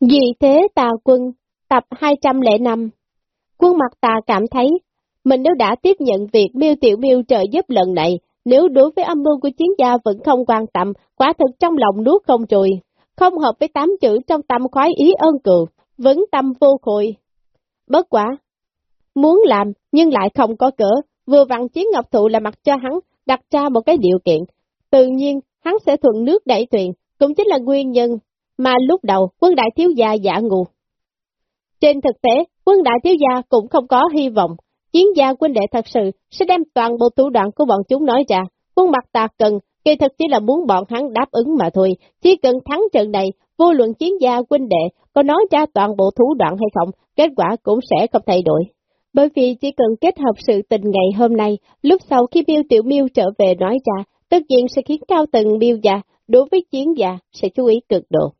Vì thế tà quân, tập 205 Quân mặt tà cảm thấy, mình nếu đã tiếp nhận việc miêu tiểu miêu trợ giúp lần này, nếu đối với âm mưu của chiến gia vẫn không quan tâm, quả thực trong lòng nuốt không trùi, không hợp với tám chữ trong tâm khoái ý ơn cừu, vấn tâm vô khôi. Bất quả, muốn làm nhưng lại không có cửa vừa vặn chiến ngọc thụ là mặt cho hắn đặt ra một cái điều kiện, tự nhiên hắn sẽ thuận nước đẩy thuyền, cũng chính là nguyên nhân mà lúc đầu quân đại thiếu gia giả ngu. Trên thực tế, quân đại thiếu gia cũng không có hy vọng, chiến gia quân đệ thật sự sẽ đem toàn bộ thủ đoạn của bọn chúng nói ra, quân mặt tà cần, kỳ thực chỉ là muốn bọn hắn đáp ứng mà thôi, chỉ cần thắng trận này, vô luận chiến gia quân đệ có nói ra toàn bộ thủ đoạn hay không, kết quả cũng sẽ không thay đổi. Bởi vì chỉ cần kết hợp sự tình ngày hôm nay, lúc sau khi miêu tiểu miêu trở về nói ra, tất nhiên sẽ khiến cao tầng miêu gia đối với chiến gia sẽ chú ý cực độ.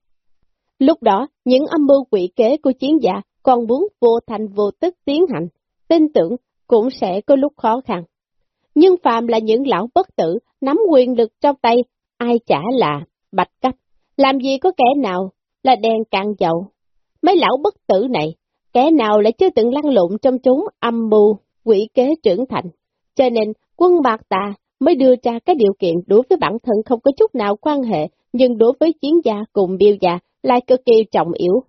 Lúc đó, những âm mưu quỷ kế của chiến giả còn muốn vô thành vô tức tiến hành, tin tưởng cũng sẽ có lúc khó khăn. Nhưng phàm là những lão bất tử, nắm quyền lực trong tay, ai chả là bạch cấp, làm gì có kẻ nào là đèn cạn dầu. Mấy lão bất tử này, kẻ nào lại chưa từng lăn lộn trong chúng âm mưu, quỷ kế trưởng thành. Cho nên, quân bạc tà mới đưa ra cái điều kiện đối với bản thân không có chút nào quan hệ, nhưng đối với chiến gia cùng biêu gia lại cực kỳ trọng yếu.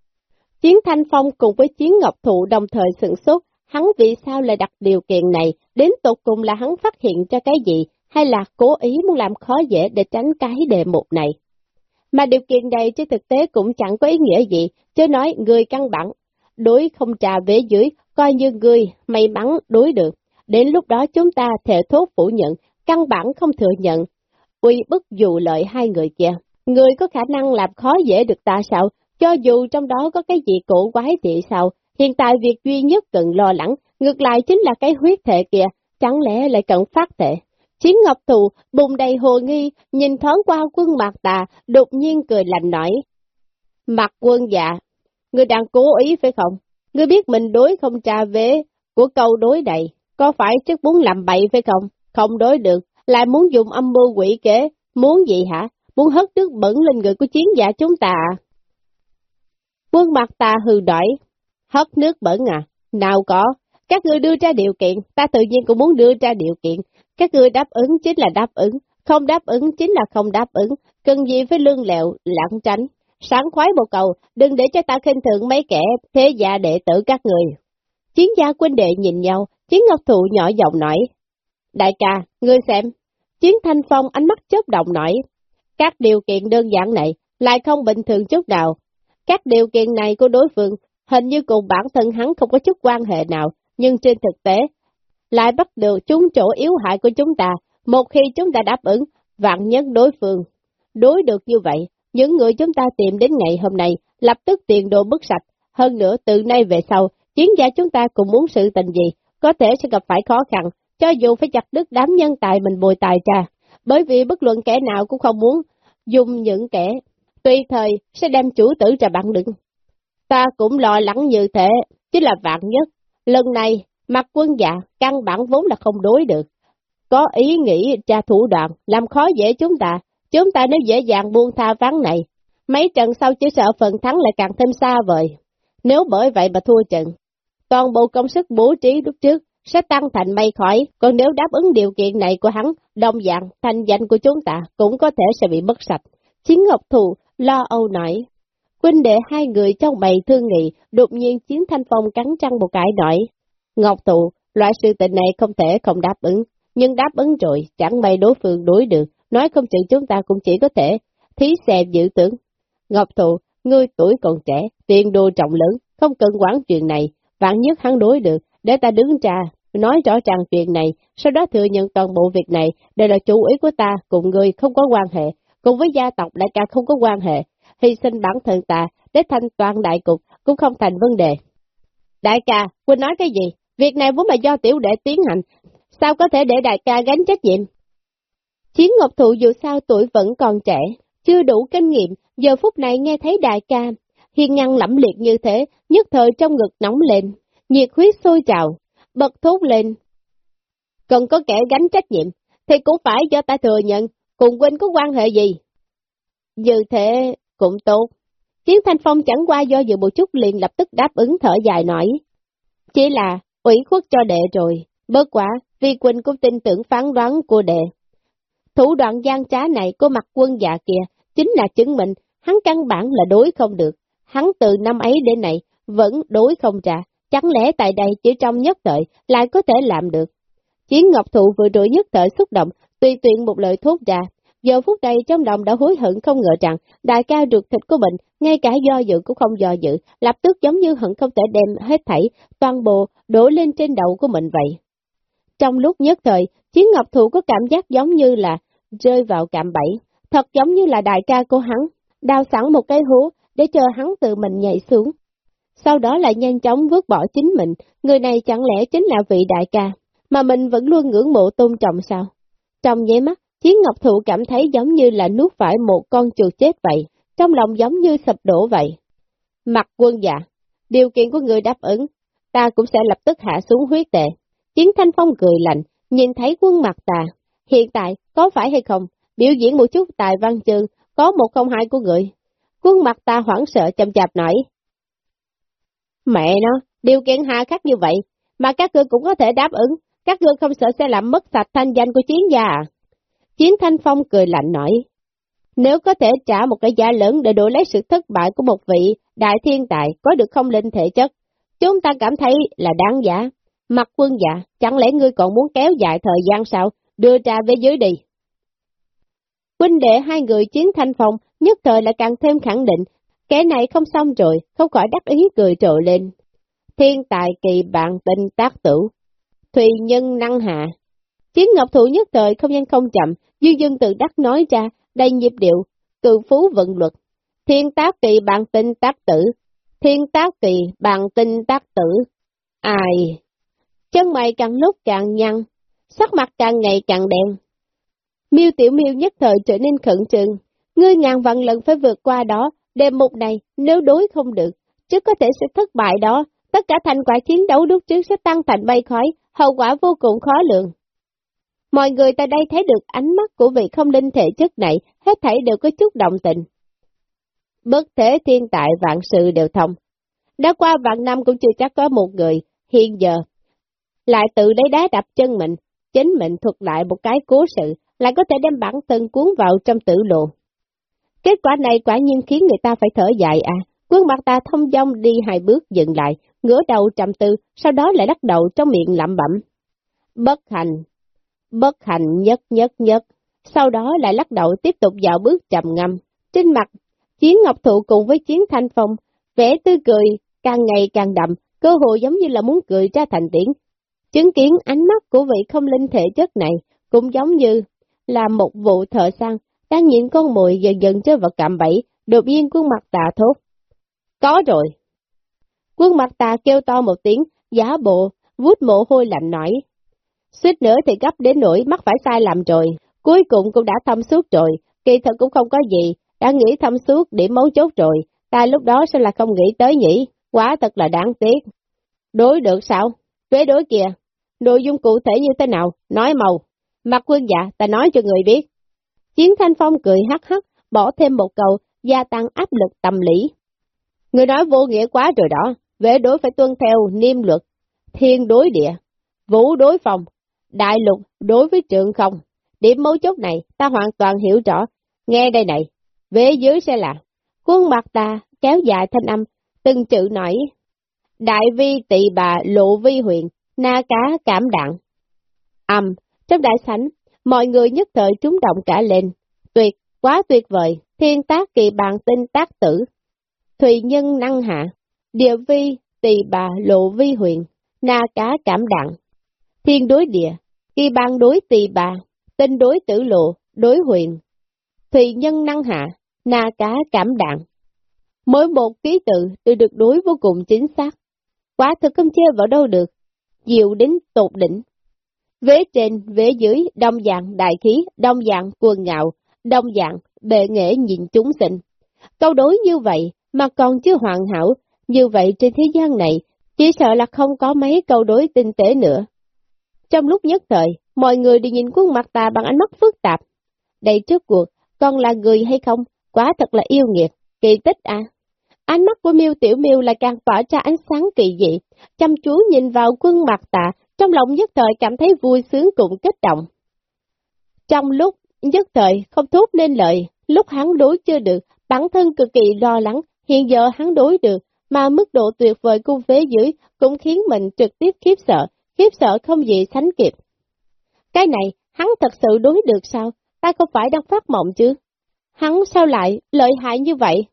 Chiến Thanh Phong cùng với Chiến Ngọc Thụ đồng thời sửng sốt, hắn vì sao lại đặt điều kiện này, đến tột cùng là hắn phát hiện ra cái gì, hay là cố ý muốn làm khó dễ để tránh cái đề mục này. Mà điều kiện này trên thực tế cũng chẳng có ý nghĩa gì, chứ nói người căn bản, đối không trà về dưới, coi như người may mắn đối được. Đến lúc đó chúng ta thể thốt phủ nhận, căn bản không thừa nhận, uy bức dù lợi hai người kia. Người có khả năng làm khó dễ được ta sao, cho dù trong đó có cái gì cổ quái thì sao, hiện tại việc duy nhất cần lo lắng, ngược lại chính là cái huyết thể kia, chẳng lẽ lại cần phát thể. Chiến Ngọc Thù bùng đầy hồ nghi, nhìn thoáng qua quân mặt tà, đột nhiên cười lạnh nói. Mặt quân dạ, người đang cố ý phải không? Ngươi biết mình đối không trà vế của câu đối đầy, có phải trước muốn làm bậy phải không? Không đối được, lại muốn dùng âm mưu quỷ kế, muốn gì hả? Muốn hất nước bẩn lên người của chiến giả chúng ta? Quân mặt ta hừ đỏi, hất nước bẩn à? Nào có, các ngươi đưa ra điều kiện, ta tự nhiên cũng muốn đưa ra điều kiện. Các ngươi đáp ứng chính là đáp ứng, không đáp ứng chính là không đáp ứng, cần gì phải lương lẹo, lãng tránh. Sáng khoái một cầu, đừng để cho ta khinh thường mấy kẻ thế gia đệ tử các người. Chiến gia quân đệ nhìn nhau, chiến ngọc thụ nhỏ giọng nói. Đại ca, ngươi xem. Chiến thanh phong ánh mắt chớp động nói. Các điều kiện đơn giản này lại không bình thường chút nào. Các điều kiện này của đối phương hình như cùng bản thân hắn không có chút quan hệ nào, nhưng trên thực tế lại bắt được chúng chỗ yếu hại của chúng ta. Một khi chúng ta đáp ứng, vạn nhất đối phương. Đối được như vậy, những người chúng ta tìm đến ngày hôm nay lập tức tiền đồ bức sạch. Hơn nữa từ nay về sau, chiến gia chúng ta cũng muốn sự tình gì, có thể sẽ gặp phải khó khăn, cho dù phải chặt đứt đám nhân tài mình bồi tài ra. Bởi vì bất luận kẻ nào cũng không muốn dùng những kẻ tùy thời sẽ đem chủ tử ra bạn đựng. Ta cũng lo lắng như thế, chứ là vạn nhất. Lần này, mặt quân dạ, căn bản vốn là không đối được. Có ý nghĩ tra thủ đoạn, làm khó dễ chúng ta. Chúng ta nếu dễ dàng buông tha ván này, mấy trận sau chỉ sợ phần thắng lại càng thêm xa vời. Nếu bởi vậy mà thua trận, toàn bộ công sức bố trí lúc trước sẽ tăng thành mây khỏi, còn nếu đáp ứng điều kiện này của hắn, đồng dạng, thành danh của chúng ta cũng có thể sẽ bị mất sạch. Chiến Ngọc Thù lo âu nói. Quynh đệ hai người trong bầy thương nghị, đột nhiên Chiến Thanh Phong cắn trăng một cái nói. Ngọc Thù, loại sự tình này không thể không đáp ứng, nhưng đáp ứng rồi, chẳng may đối phương đối được, nói không chừng chúng ta cũng chỉ có thể thí xem dự tưởng. Ngọc Thù, ngươi tuổi còn trẻ, tiền đồ trọng lớn, không cần quản chuyện này, vạn nhất hắn đối được, để ta đứng ra, nói rõ ràng chuyện này, sau đó thừa nhận toàn bộ việc này, đây là chủ ý của ta cùng người không có quan hệ, cùng với gia tộc đại ca không có quan hệ, hy sinh bản thân ta để thanh toàn đại cục cũng không thành vấn đề. Đại ca, Quỳnh nói cái gì? Việc này vốn là do tiểu đệ tiến hành, sao có thể để đại ca gánh trách nhiệm? Chiến Ngọc Thụ dù sao tuổi vẫn còn trẻ, chưa đủ kinh nghiệm, giờ phút này nghe thấy đại ca, hiên ngăn lẫm liệt như thế, nhất thời trong ngực nóng lên, nhiệt huyết sôi trào, bật thốt lên. Còn có kẻ gánh trách nhiệm, thì cũng phải do ta thừa nhận, cùng huynh có quan hệ gì? Như thế cũng tốt. Chiến Thanh Phong chẳng qua do dự một chút liền lập tức đáp ứng thở dài nói. Chỉ là ủy khuất cho đệ rồi, bớt quả, vì Quỳnh cũng tin tưởng phán đoán của đệ. Thủ đoạn gian trá này của mặt quân dạ kìa, chính là chứng minh, hắn căn bản là đối không được. Hắn từ năm ấy đến nay, vẫn đối không trả chẳng lẽ tại đây chỉ trong nhất thời lại có thể làm được. Chiến Ngọc Thụ vừa rồi nhất thời xúc động, tùy tiện một lời thốt ra, giờ phút đây trong lòng đã hối hận không ngờ rằng đại ca ruột thịt của mình, ngay cả do dự cũng không do dự, lập tức giống như hận không thể đem hết thảy, toàn bộ đổ lên trên đầu của mình vậy. Trong lúc nhất thời, Chiến Ngọc Thụ có cảm giác giống như là rơi vào cạm bẫy, thật giống như là đại ca của hắn, đào sẵn một cái hố để chờ hắn tự mình nhảy xuống. Sau đó lại nhanh chóng vứt bỏ chính mình, người này chẳng lẽ chính là vị đại ca, mà mình vẫn luôn ngưỡng mộ tôn trọng sao? Trong nháy mắt, Chiến Ngọc Thụ cảm thấy giống như là nuốt phải một con chuột chết vậy, trong lòng giống như sập đổ vậy. Mặt quân dạ, điều kiện của người đáp ứng, ta cũng sẽ lập tức hạ xuống huyết tệ. Chiến Thanh Phong cười lạnh, nhìn thấy quân mặt ta, hiện tại có phải hay không, biểu diễn một chút tài văn chương, có một không hai của người. Quân mặt ta hoảng sợ chậm chạp nói. Mẹ nó, điều kiện hạ khắc như vậy, mà các ngươi cũng có thể đáp ứng, các ngươi không sợ sẽ làm mất sạch thanh danh của chiến gia à? Chiến Thanh Phong cười lạnh nói, nếu có thể trả một cái giá lớn để đổi lấy sự thất bại của một vị đại thiên tài có được không linh thể chất, chúng ta cảm thấy là đáng giá. Mặt quân dạ, chẳng lẽ ngươi còn muốn kéo dài thời gian sao, đưa ra về dưới đi. Huynh đệ hai người chiến thanh phong nhất thời lại càng thêm khẳng định, kẻ này không xong rồi, không khỏi đắc ý cười trộ lên. Thiên tài kỳ bạn tinh tác tử, thùy nhân năng hạ. Chiến ngọc thủ nhất thời không nhanh không chậm, dương dương tự đắc nói ra, đầy nhịp điệu, cự phú vận luật. Thiên tác kỳ bạn tinh tác tử, thiên tác kỳ bạn tinh tác tử. Ai? Chân mày càng lúc càng nhăn, sắc mặt càng ngày càng đen. Miêu tiểu miêu nhất thời trở nên khẩn trương, ngươi ngàn vạn lần phải vượt qua đó, đêm mục này nếu đối không được, chứ có thể sẽ thất bại đó, tất cả thành quả chiến đấu lúc trước sẽ tăng thành bay khói, hậu quả vô cùng khó lường. Mọi người tại đây thấy được ánh mắt của vị không linh thể chất này, hết thảy đều có chút động tình. Bất thế thiên tại vạn sự đều thông. Đã qua vạn năm cũng chưa chắc có một người, hiện giờ, lại tự lấy đá đập chân mình, chính mình thuật lại một cái cố sự, lại có thể đem bản thân cuốn vào trong tử lộ. Kết quả này quả nhiên khiến người ta phải thở dài à, quân mặt ta thông dong đi hai bước dừng lại, ngửa đầu trầm tư, sau đó lại lắc đầu trong miệng lẩm bẩm. Bất hành, bất hành nhất nhất nhất, sau đó lại lắc đầu tiếp tục dạo bước trầm ngâm. Trên mặt, Chiến Ngọc Thụ cùng với Chiến Thanh Phong, vẻ tươi cười, càng ngày càng đậm, cơ hội giống như là muốn cười ra thành tiếng. Chứng kiến ánh mắt của vị không linh thể chất này, cũng giống như là một vụ thợ săn, đang nhìn con mồi dần dần chơi vào cạm bẫy, đột nhiên quân mặt tà thốt. Có rồi. Quân mặt tà kêu to một tiếng, giả bộ, vút mồ hôi lạnh nói. Suýt nữa thì gấp đến nỗi mắc phải sai làm rồi, cuối cùng cũng đã thâm suốt rồi, kỳ thật cũng không có gì, đã nghĩ thâm suốt điểm mấu chốt rồi, ta lúc đó sao là không nghĩ tới nhỉ, quá thật là đáng tiếc. Đối được sao? Tuế đối kìa, nội dung cụ thể như thế nào, nói màu. Mặt quân dạ, ta nói cho người biết. Chiến Thanh Phong cười hắc hắc, bỏ thêm một câu, gia tăng áp lực tâm lý. Người nói vô nghĩa quá rồi đó, vệ đối phải tuân theo niêm luật, thiên đối địa, vũ đối phòng, đại lục đối với trường không. Điểm mấu chốt này ta hoàn toàn hiểu rõ, nghe đây này, về dưới sẽ là, quân mặt ta kéo dài thanh âm, từng chữ nói, đại vi tỵ bà lộ vi huyền, na cá cảm đặng. Âm, trong đại sảnh, mọi người nhất thời trúng động cả lên. Tuyệt, quá tuyệt vời, thiên tác kỳ bàn tinh tác tử. Thùy nhân năng hạ, địa vi, tỳ bà lộ vi huyền, na cá cảm đặng. Thiên đối địa, kỳ bàn đối tỳ bà, tinh đối tử lộ, đối huyền. Thùy nhân năng hạ, na cá cảm đặng. Mỗi một ký tự đều được đối vô cùng chính xác. Quá thực không chê vào đâu được, diệu đến tột đỉnh. Vế trên, vế dưới, đông dạng đại khí, đông dạng quần ngạo, đông dạng bệ nghệ nhìn chúng sinh. Câu đối như vậy mà còn chưa hoàn hảo, như vậy trên thế gian này, chỉ sợ là không có mấy câu đối tinh tế nữa. Trong lúc nhất thời, mọi người đều nhìn khuôn mặt ta bằng ánh mắt phức tạp. Đây trước cuộc, con là người hay không, quá thật là yêu nghiệt, kỳ tích à. Ánh mắt của miêu Tiểu miêu là càng tỏa ra ánh sáng kỳ dị, chăm chú nhìn vào quân mặt tạ, trong lòng nhất thời cảm thấy vui sướng cùng kích động. Trong lúc nhất thời không thốt nên lời, lúc hắn đối chưa được, bản thân cực kỳ lo lắng, hiện giờ hắn đối được, mà mức độ tuyệt vời cung phế dưới cũng khiến mình trực tiếp khiếp sợ, khiếp sợ không gì sánh kịp. Cái này, hắn thật sự đối được sao? Ta không phải đang phát mộng chứ? Hắn sao lại lợi hại như vậy?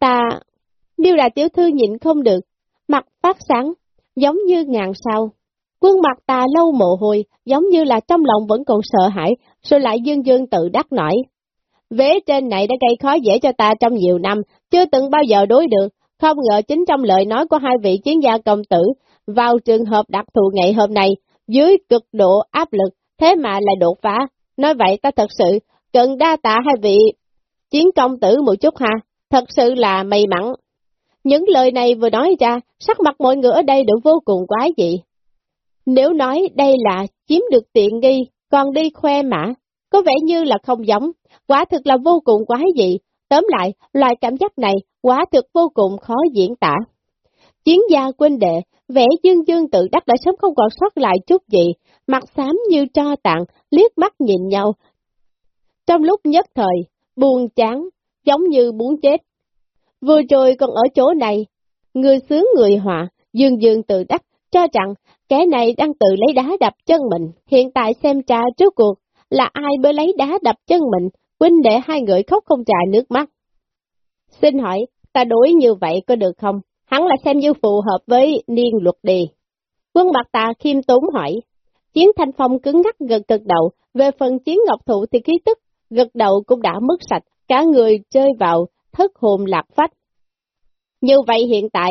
Ta... Miêu là tiểu thư nhịn không được, mặt phát sáng, giống như ngàn sao. Quân mặt ta lâu mồ hôi, giống như là trong lòng vẫn còn sợ hãi, rồi lại dương dương tự đắc nổi. Vế trên này đã gây khó dễ cho ta trong nhiều năm, chưa từng bao giờ đối được, không ngờ chính trong lời nói của hai vị chiến gia công tử, vào trường hợp đặc thù ngày hôm nay, dưới cực độ áp lực, thế mà lại đột phá. Nói vậy ta thật sự cần đa tạ hai vị chiến công tử một chút ha, thật sự là may mắn. Những lời này vừa nói ra, sắc mặt mọi người ở đây đều vô cùng quái dị. Nếu nói đây là chiếm được tiện nghi, còn đi khoe mã, có vẻ như là không giống, quả thực là vô cùng quái dị. Tóm lại, loại cảm giác này quả thực vô cùng khó diễn tả. Chiến gia quân đệ, vẻ dương dương tự đắc đã sớm không còn sót lại chút gì, mặt xám như tro tặng, liếc mắt nhìn nhau. Trong lúc nhất thời, buồn chán, giống như muốn chết. Vừa rồi còn ở chỗ này, người sướng người họa, dương dương tự đắc, cho rằng kẻ này đang tự lấy đá đập chân mình, hiện tại xem trà trước cuộc, là ai mới lấy đá đập chân mình, huynh đệ hai người khóc không trà nước mắt. Xin hỏi, ta đối như vậy có được không? Hắn là xem như phù hợp với niên luật đi. Quân mặt ta khiêm tốn hỏi. Chiến thanh phong cứng ngắc gật gật đầu, về phần chiến ngọc thụ thì khí tức, gật đầu cũng đã mất sạch, cả người chơi vào, thất hồn lạc phách. Như vậy hiện tại,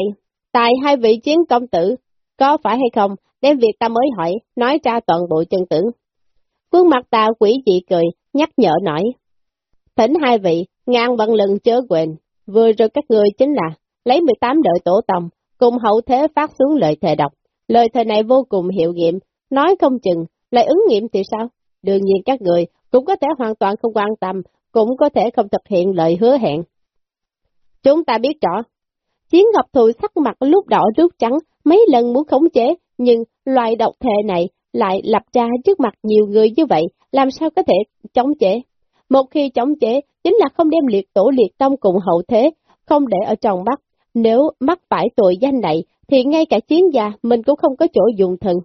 tại hai vị chiến công tử, có phải hay không, đem việc ta mới hỏi, nói ra toàn bộ chân tướng. Quân mặt ta quỷ dị cười, nhắc nhở nói. Thỉnh hai vị, ngang bằng lần chớ quên, vừa rồi các người chính là lấy 18 đội tổ tông, cùng hậu thế phát xuống lời thề độc. Lời thề này vô cùng hiệu nghiệm, nói không chừng, lại ứng nghiệm thì sao? Đương nhiên các người cũng có thể hoàn toàn không quan tâm, cũng có thể không thực hiện lời hứa hẹn. Chúng ta biết rõ, Chiến Ngọc Thụ sắc mặt lúc đỏ rút trắng, mấy lần muốn khống chế, nhưng loài độc thể này lại lập ra trước mặt nhiều người như vậy, làm sao có thể chống chế? Một khi chống chế, chính là không đem liệt tổ liệt tông cùng hậu thế, không để ở trong mắt. Nếu mắc phải tội danh này, thì ngay cả chiến gia mình cũng không có chỗ dùng thần.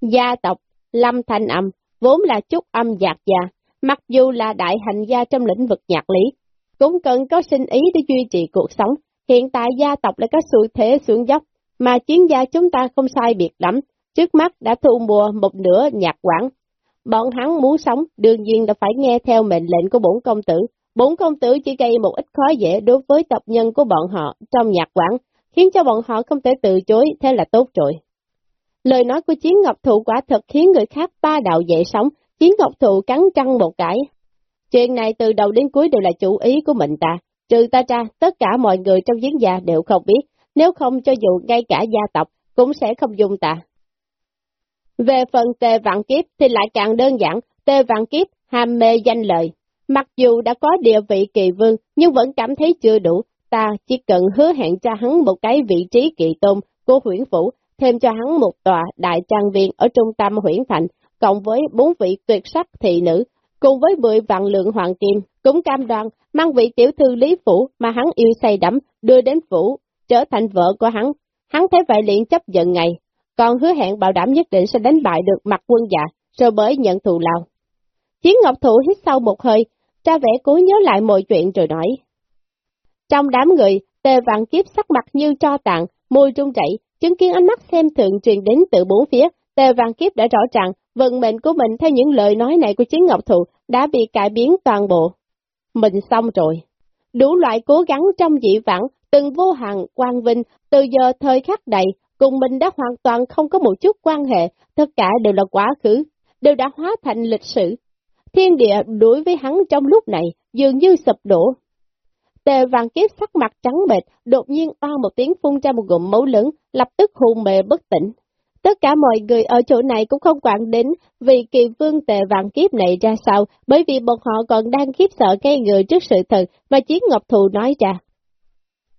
Gia tộc, lâm thanh âm, vốn là chút âm giạc già mặc dù là đại hành gia trong lĩnh vực nhạc lý, cũng cần có sinh ý để duy trì cuộc sống. Hiện tại gia tộc lại có sự thế xuống dốc, mà chiến gia chúng ta không sai biệt lắm, trước mắt đã thu mua một nửa nhạc quản. Bọn hắn muốn sống, đương nhiên là phải nghe theo mệnh lệnh của bổn công tử. Bổn công tử chỉ gây một ít khó dễ đối với tộc nhân của bọn họ trong nhạc quản, khiến cho bọn họ không thể từ chối, thế là tốt rồi. Lời nói của Chiến Ngọc Thụ quả thật khiến người khác ba đạo dậy sống, Chiến Ngọc Thụ cắn răng một cái. Chuyện này từ đầu đến cuối đều là chủ ý của mình ta, trừ ta ra, tất cả mọi người trong giếng già đều không biết, nếu không cho dù ngay cả gia tộc cũng sẽ không dùng ta. Về phần tề vạn kiếp thì lại càng đơn giản, tề vạn kiếp ham mê danh lợi. Mặc dù đã có địa vị kỳ vương, nhưng vẫn cảm thấy chưa đủ, ta chỉ cần hứa hẹn cho hắn một cái vị trí kỳ tôn của huyển phủ, thêm cho hắn một tòa đại trang viên ở trung tâm huyển thành, cộng với bốn vị tuyệt sắc thị nữ, cùng với mười vạn lượng hoàng kim, cũng cam đoan mang vị tiểu thư Lý Phủ mà hắn yêu say đắm, đưa đến phủ, trở thành vợ của hắn. Hắn thấy vậy liền chấp nhận ngày, còn hứa hẹn bảo đảm nhất định sẽ đánh bại được mặt quân dạ, rồi bởi nhận thù lao. Chiến Ngọc Thụ hít sâu một hơi, ra vẻ cố nhớ lại mọi chuyện rồi nói. Trong đám người, tề vạn kiếp sắc mặt như cho tàn, môi trung chảy, chứng kiến ánh mắt xem thường truyền đến từ bốn phía, tề vạn kiếp đã rõ ràng, vận mệnh của mình theo những lời nói này của Chiến Ngọc Thụ đã bị cải biến toàn bộ. Mình xong rồi. Đủ loại cố gắng trong dị vãng, từng vô hạn quang vinh, từ giờ thời khắc đầy, cùng mình đã hoàn toàn không có một chút quan hệ, tất cả đều là quá khứ, đều đã hóa thành lịch sử. Thiên địa đối với hắn trong lúc này dường như sụp đổ. Tề vàng kiếp sắc mặt trắng bệch, đột nhiên oan một tiếng phun ra một gụm máu lớn, lập tức hôn mê bất tỉnh. Tất cả mọi người ở chỗ này cũng không quản đến vì kỳ vương tề vạn kiếp này ra sao, bởi vì bọn họ còn đang khiếp sợ cây người trước sự thật mà Chiến Ngọc Thù nói ra.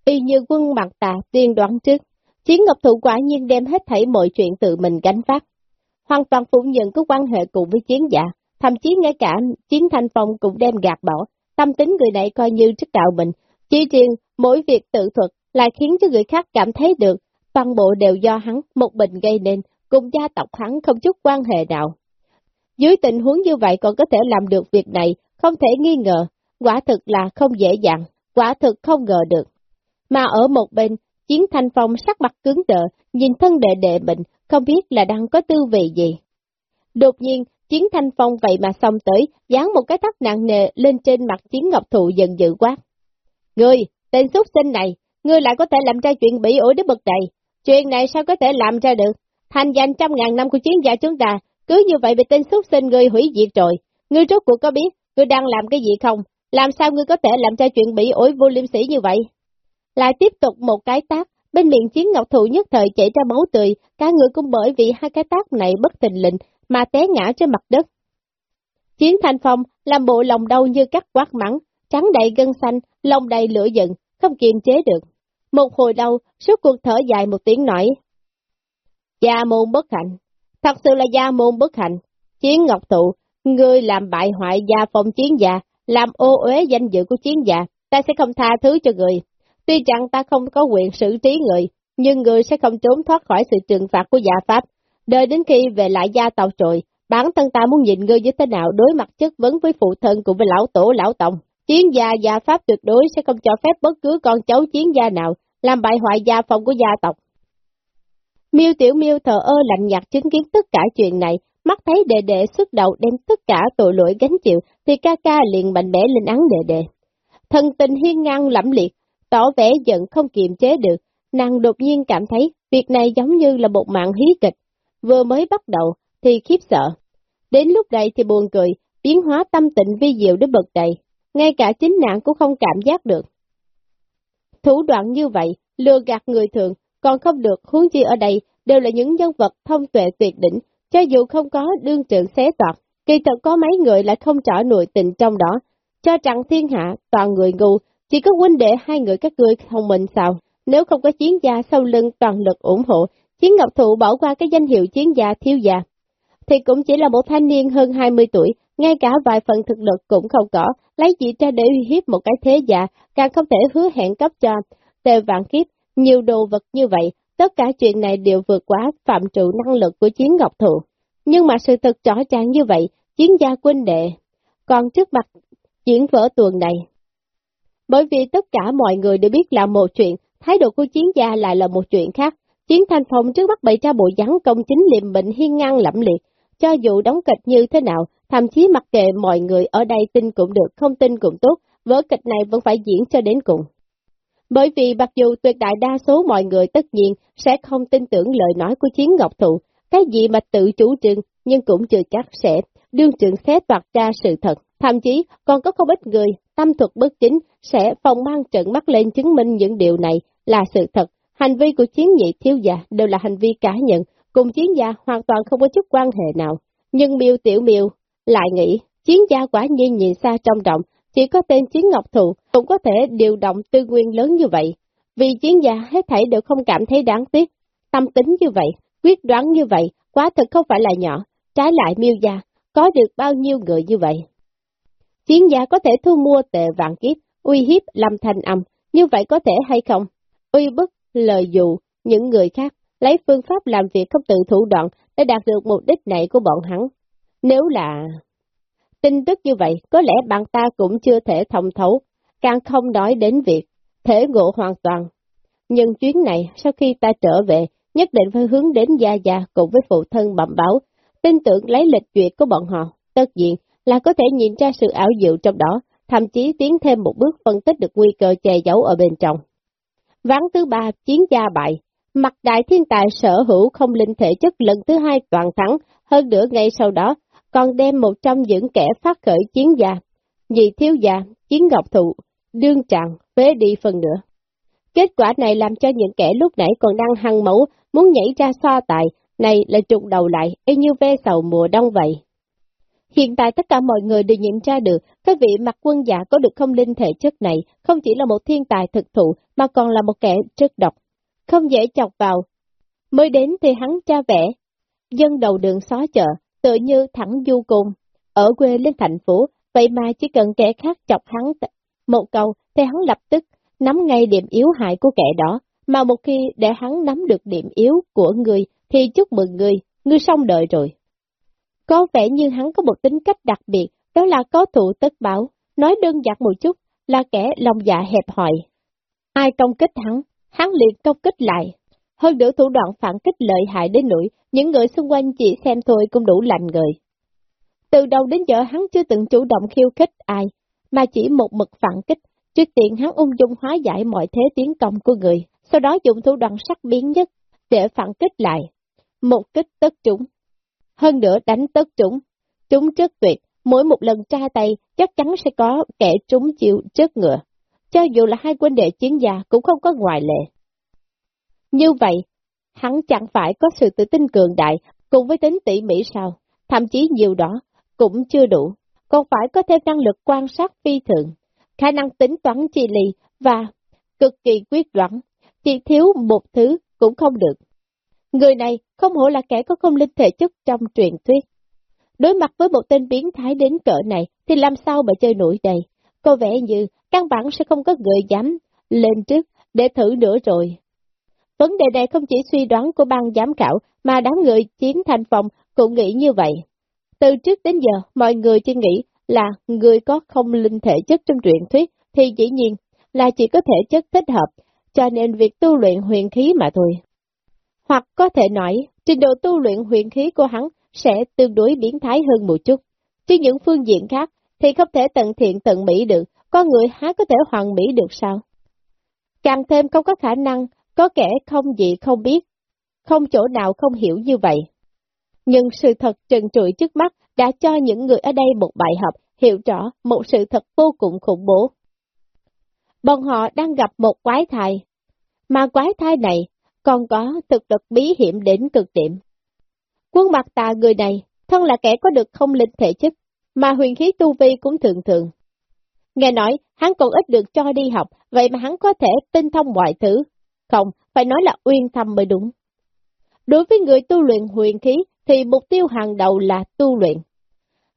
Y như quân mặt tà tiên đoán trước, Chiến Ngọc Thụ quả nhiên đem hết thảy mọi chuyện tự mình gánh vác. Hoàn toàn phủ nhận có quan hệ cùng với chiến giả, thậm chí ngay cả chiến thanh phong cũng đem gạt bỏ, tâm tính người này coi như rất đạo mình, chỉ riêng mỗi việc tự thuật lại khiến cho người khác cảm thấy được, toàn bộ đều do hắn một mình gây nên, cùng gia tộc hắn không chút quan hệ nào. Dưới tình huống như vậy còn có thể làm được việc này, không thể nghi ngờ, quả thực là không dễ dàng, quả thực không ngờ được. Mà ở một bên, chiến thanh phong sắc mặt cứng đờ, nhìn thân đệ đệ mình, không biết là đang có tư vị gì. Đột nhiên, chiến thanh phong vậy mà xong tới, dán một cái tắt nặng nề lên trên mặt chiến ngọc thụ dần dự quát. Ngươi, tên xuất sinh này, ngươi lại có thể làm ra chuyện bị ổi đến bực này. Chuyện này sao có thể làm ra được? Thành danh trăm ngàn năm của chiến gia chúng ta, cứ như vậy bị tên xuất sinh ngươi hủy diệt rồi. Ngươi rốt cuộc có biết, ngươi đang làm cái gì không? Làm sao ngươi có thể làm ra chuyện bị ổi vô liêm sĩ như vậy? Lại tiếp tục một cái tác, bên miệng chiến ngọc thụ nhất thời chảy ra máu tươi, cả người cũng bởi vì hai cái tác này bất tình lệnh mà té ngã trên mặt đất. Chiến thanh phong làm bộ lòng đau như cắt quát mắng, trắng đầy gân xanh, lòng đầy lửa giận, không kiềm chế được. Một hồi lâu, suốt cuộc thở dài một tiếng nói. Gia môn bất hạnh, thật sự là gia môn bất hạnh. Chiến Ngọc Thụ, ngươi làm bại hoại gia phong chiến gia, làm ô uế danh dự của chiến gia, ta sẽ không tha thứ cho người. Tuy rằng ta không có quyền xử trí người, nhưng người sẽ không trốn thoát khỏi sự trừng phạt của gia pháp. Đợi đến khi về lại gia tộc trội, bản thân ta muốn nhìn ngươi như thế nào đối mặt chất vấn với phụ thân cùng với lão tổ lão tổng. Chiến gia gia pháp tuyệt đối sẽ không cho phép bất cứ con cháu chiến gia nào làm bại hoại gia phong của gia tộc. Miêu Tiểu Miêu thờ ơ lạnh nhạt chứng kiến tất cả chuyện này, mắt thấy đệ đệ xuất đầu đem tất cả tội lỗi gánh chịu, thì ca ca liền mạnh mẽ lên án đệ đệ. Thần tình hiên ngang lẫm liệt, tỏ vẻ giận không kiềm chế được, nàng đột nhiên cảm thấy việc này giống như là một mạng hí kịch, vừa mới bắt đầu thì khiếp sợ. Đến lúc này thì buồn cười, biến hóa tâm tịnh vi diệu đến bậc đầy, ngay cả chính nàng cũng không cảm giác được. Thủ đoạn như vậy, lừa gạt người thường, còn không được huống chi ở đây đều là những nhân vật thông tuệ tuyệt đỉnh, cho dù không có đương trưởng xé toạt, kỳ thật có mấy người lại không trở nội tình trong đó, cho rằng thiên hạ toàn người ngu, chỉ có huynh đệ hai người các ngươi thông minh sao, nếu không có chiến gia sau lưng toàn lực ủng hộ, chiến ngọc thụ bỏ qua cái danh hiệu chiến gia thiếu gia, thì cũng chỉ là một thanh niên hơn 20 tuổi, ngay cả vài phần thực lực cũng không có, lấy chỉ ra để uy hiếp một cái thế già, càng không thể hứa hẹn cấp cho tề vạn kiếp, nhiều đồ vật như vậy, tất cả chuyện này đều vượt quá phạm trụ năng lực của chiến ngọc thụ. Nhưng mà sự thật rõ ràng như vậy, chiến gia quân đệ, còn trước mặt diễn vỡ tuần này. Bởi vì tất cả mọi người đều biết là một chuyện, thái độ của chiến gia lại là một chuyện khác. Chiến thanh phong trước mắt bày ra bộ dáng công chính liềm bệnh hiên ngang lẫm liệt, cho dù đóng kịch như thế nào, thậm chí mặc kệ mọi người ở đây tin cũng được, không tin cũng tốt, vở kịch này vẫn phải diễn cho đến cùng. Bởi vì mặc dù tuyệt đại đa số mọi người tất nhiên sẽ không tin tưởng lời nói của Chiến Ngọc Thụ, cái gì mà tự chủ trương, nhưng cũng chưa chắc sẽ đương trường xét toạt ra sự thật. Thậm chí còn có không ít người, tâm thuật bất chính, sẽ phòng mang trận mắt lên chứng minh những điều này là sự thật. Hành vi của chiến nhị thiếu gia đều là hành vi cá nhân, cùng chiến gia hoàn toàn không có chút quan hệ nào. Nhưng miêu tiểu miêu lại nghĩ, chiến gia quả nhiên nhìn xa trong rộng, chỉ có tên chiến ngọc thụ cũng có thể điều động tư nguyên lớn như vậy. Vì chiến gia hết thảy đều không cảm thấy đáng tiếc. Tâm tính như vậy, quyết đoán như vậy, quá thật không phải là nhỏ. Trái lại miêu gia, có được bao nhiêu người như vậy? Chiến gia có thể thu mua tệ vạn kiếp, uy hiếp lâm thành âm, như vậy có thể hay không? Uy bức, lời dụ, những người khác, lấy phương pháp làm việc không tự thủ đoạn để đạt được mục đích này của bọn hắn. Nếu là... Tin tức như vậy, có lẽ bạn ta cũng chưa thể thông thấu, càng không nói đến việc thể ngộ hoàn toàn. Nhưng chuyến này, sau khi ta trở về, nhất định phải hướng đến Gia Gia cùng với phụ thân bẩm báo, tin tưởng lấy lịch duyệt của bọn họ, tất nhiên là có thể nhìn ra sự ảo diệu trong đó, thậm chí tiến thêm một bước phân tích được nguy cơ che giấu ở bên trong. Ván thứ ba, chiến gia bại, mặt đại thiên tài sở hữu không linh thể chất lần thứ hai toàn thắng, hơn nữa ngay sau đó, còn đem một trong những kẻ phát khởi chiến gia, nhị thiếu gia, chiến ngọc thụ, đương trạng, phế đi phần nữa. Kết quả này làm cho những kẻ lúc nãy còn đang hăng mẫu, muốn nhảy ra so tài, này là trục đầu lại, y như ve sầu mùa đông vậy. Hiện tại tất cả mọi người đều nhận ra được, cái vị mặt quân giả có được không linh thể chất này, không chỉ là một thiên tài thực thụ, mà còn là một kẻ chất độc. Không dễ chọc vào. Mới đến thì hắn tra vẽ. Dân đầu đường xó chợ, tự như thẳng du cùng. Ở quê lên thành phố, vậy mà chỉ cần kẻ khác chọc hắn một câu, thì hắn lập tức nắm ngay điểm yếu hại của kẻ đó. Mà một khi để hắn nắm được điểm yếu của người, thì chúc mừng người, người xong đợi rồi. Có vẻ như hắn có một tính cách đặc biệt, đó là có thụ tất bảo, nói đơn giản một chút, là kẻ lòng dạ hẹp hòi. Ai công kích hắn, hắn liền công kích lại. Hơn nữa thủ đoạn phản kích lợi hại đến nỗi, những người xung quanh chỉ xem thôi cũng đủ lành người. Từ đầu đến giờ hắn chưa từng chủ động khiêu khích ai, mà chỉ một mực phản kích, trước tiên hắn ung dung hóa giải mọi thế tiến công của người, sau đó dùng thủ đoạn sắc biến nhất để phản kích lại. Một kích tất trúng, hơn nữa đánh tất trúng, trúng rất tuyệt, mỗi một lần tra tay chắc chắn sẽ có kẻ trúng chịu chết ngựa. Cho dù là hai quân đệ chiến gia cũng không có ngoại lệ. Như vậy, hắn chẳng phải có sự tự tin cường đại cùng với tính tỉ mỉ sao, thậm chí nhiều đó cũng chưa đủ, còn phải có thêm năng lực quan sát phi thường, khả năng tính toán chi ly và cực kỳ quyết đoán, chỉ thiếu một thứ cũng không được. Người này không hổ là kẻ có không linh thể chất trong truyền thuyết. Đối mặt với một tên biến thái đến cỡ này thì làm sao mà chơi nổi đây? Có vẻ như căn bản sẽ không có người dám lên trước để thử nữa rồi. Vấn đề này không chỉ suy đoán của ban giám khảo mà đám người chiến thành phòng cũng nghĩ như vậy. Từ trước đến giờ, mọi người chỉ nghĩ là người có không linh thể chất trong truyện thuyết thì dĩ nhiên là chỉ có thể chất thích hợp, cho nên việc tu luyện huyền khí mà thôi. Hoặc có thể nói, trình độ tu luyện huyền khí của hắn sẽ tương đối biến thái hơn một chút. Chứ những phương diện khác thì không thể tận thiện tận mỹ được, có người há có thể hoàn mỹ được sao? Càng thêm không có khả năng, có kẻ không gì không biết, không chỗ nào không hiểu như vậy. Nhưng sự thật trần trụi trước mắt đã cho những người ở đây một bài học, hiểu rõ một sự thật vô cùng khủng bố. Bọn họ đang gặp một quái thai, mà quái thai này còn có thực lực bí hiểm đến cực điểm. Quân mặt tà người này, thân là kẻ có được không linh thể chất, mà huyền khí tu vi cũng thường thường. Nghe nói, hắn còn ít được cho đi học, vậy mà hắn có thể tinh thông mọi thứ. Không, phải nói là uyên thâm mới đúng. Đối với người tu luyện huyền khí, thì mục tiêu hàng đầu là tu luyện.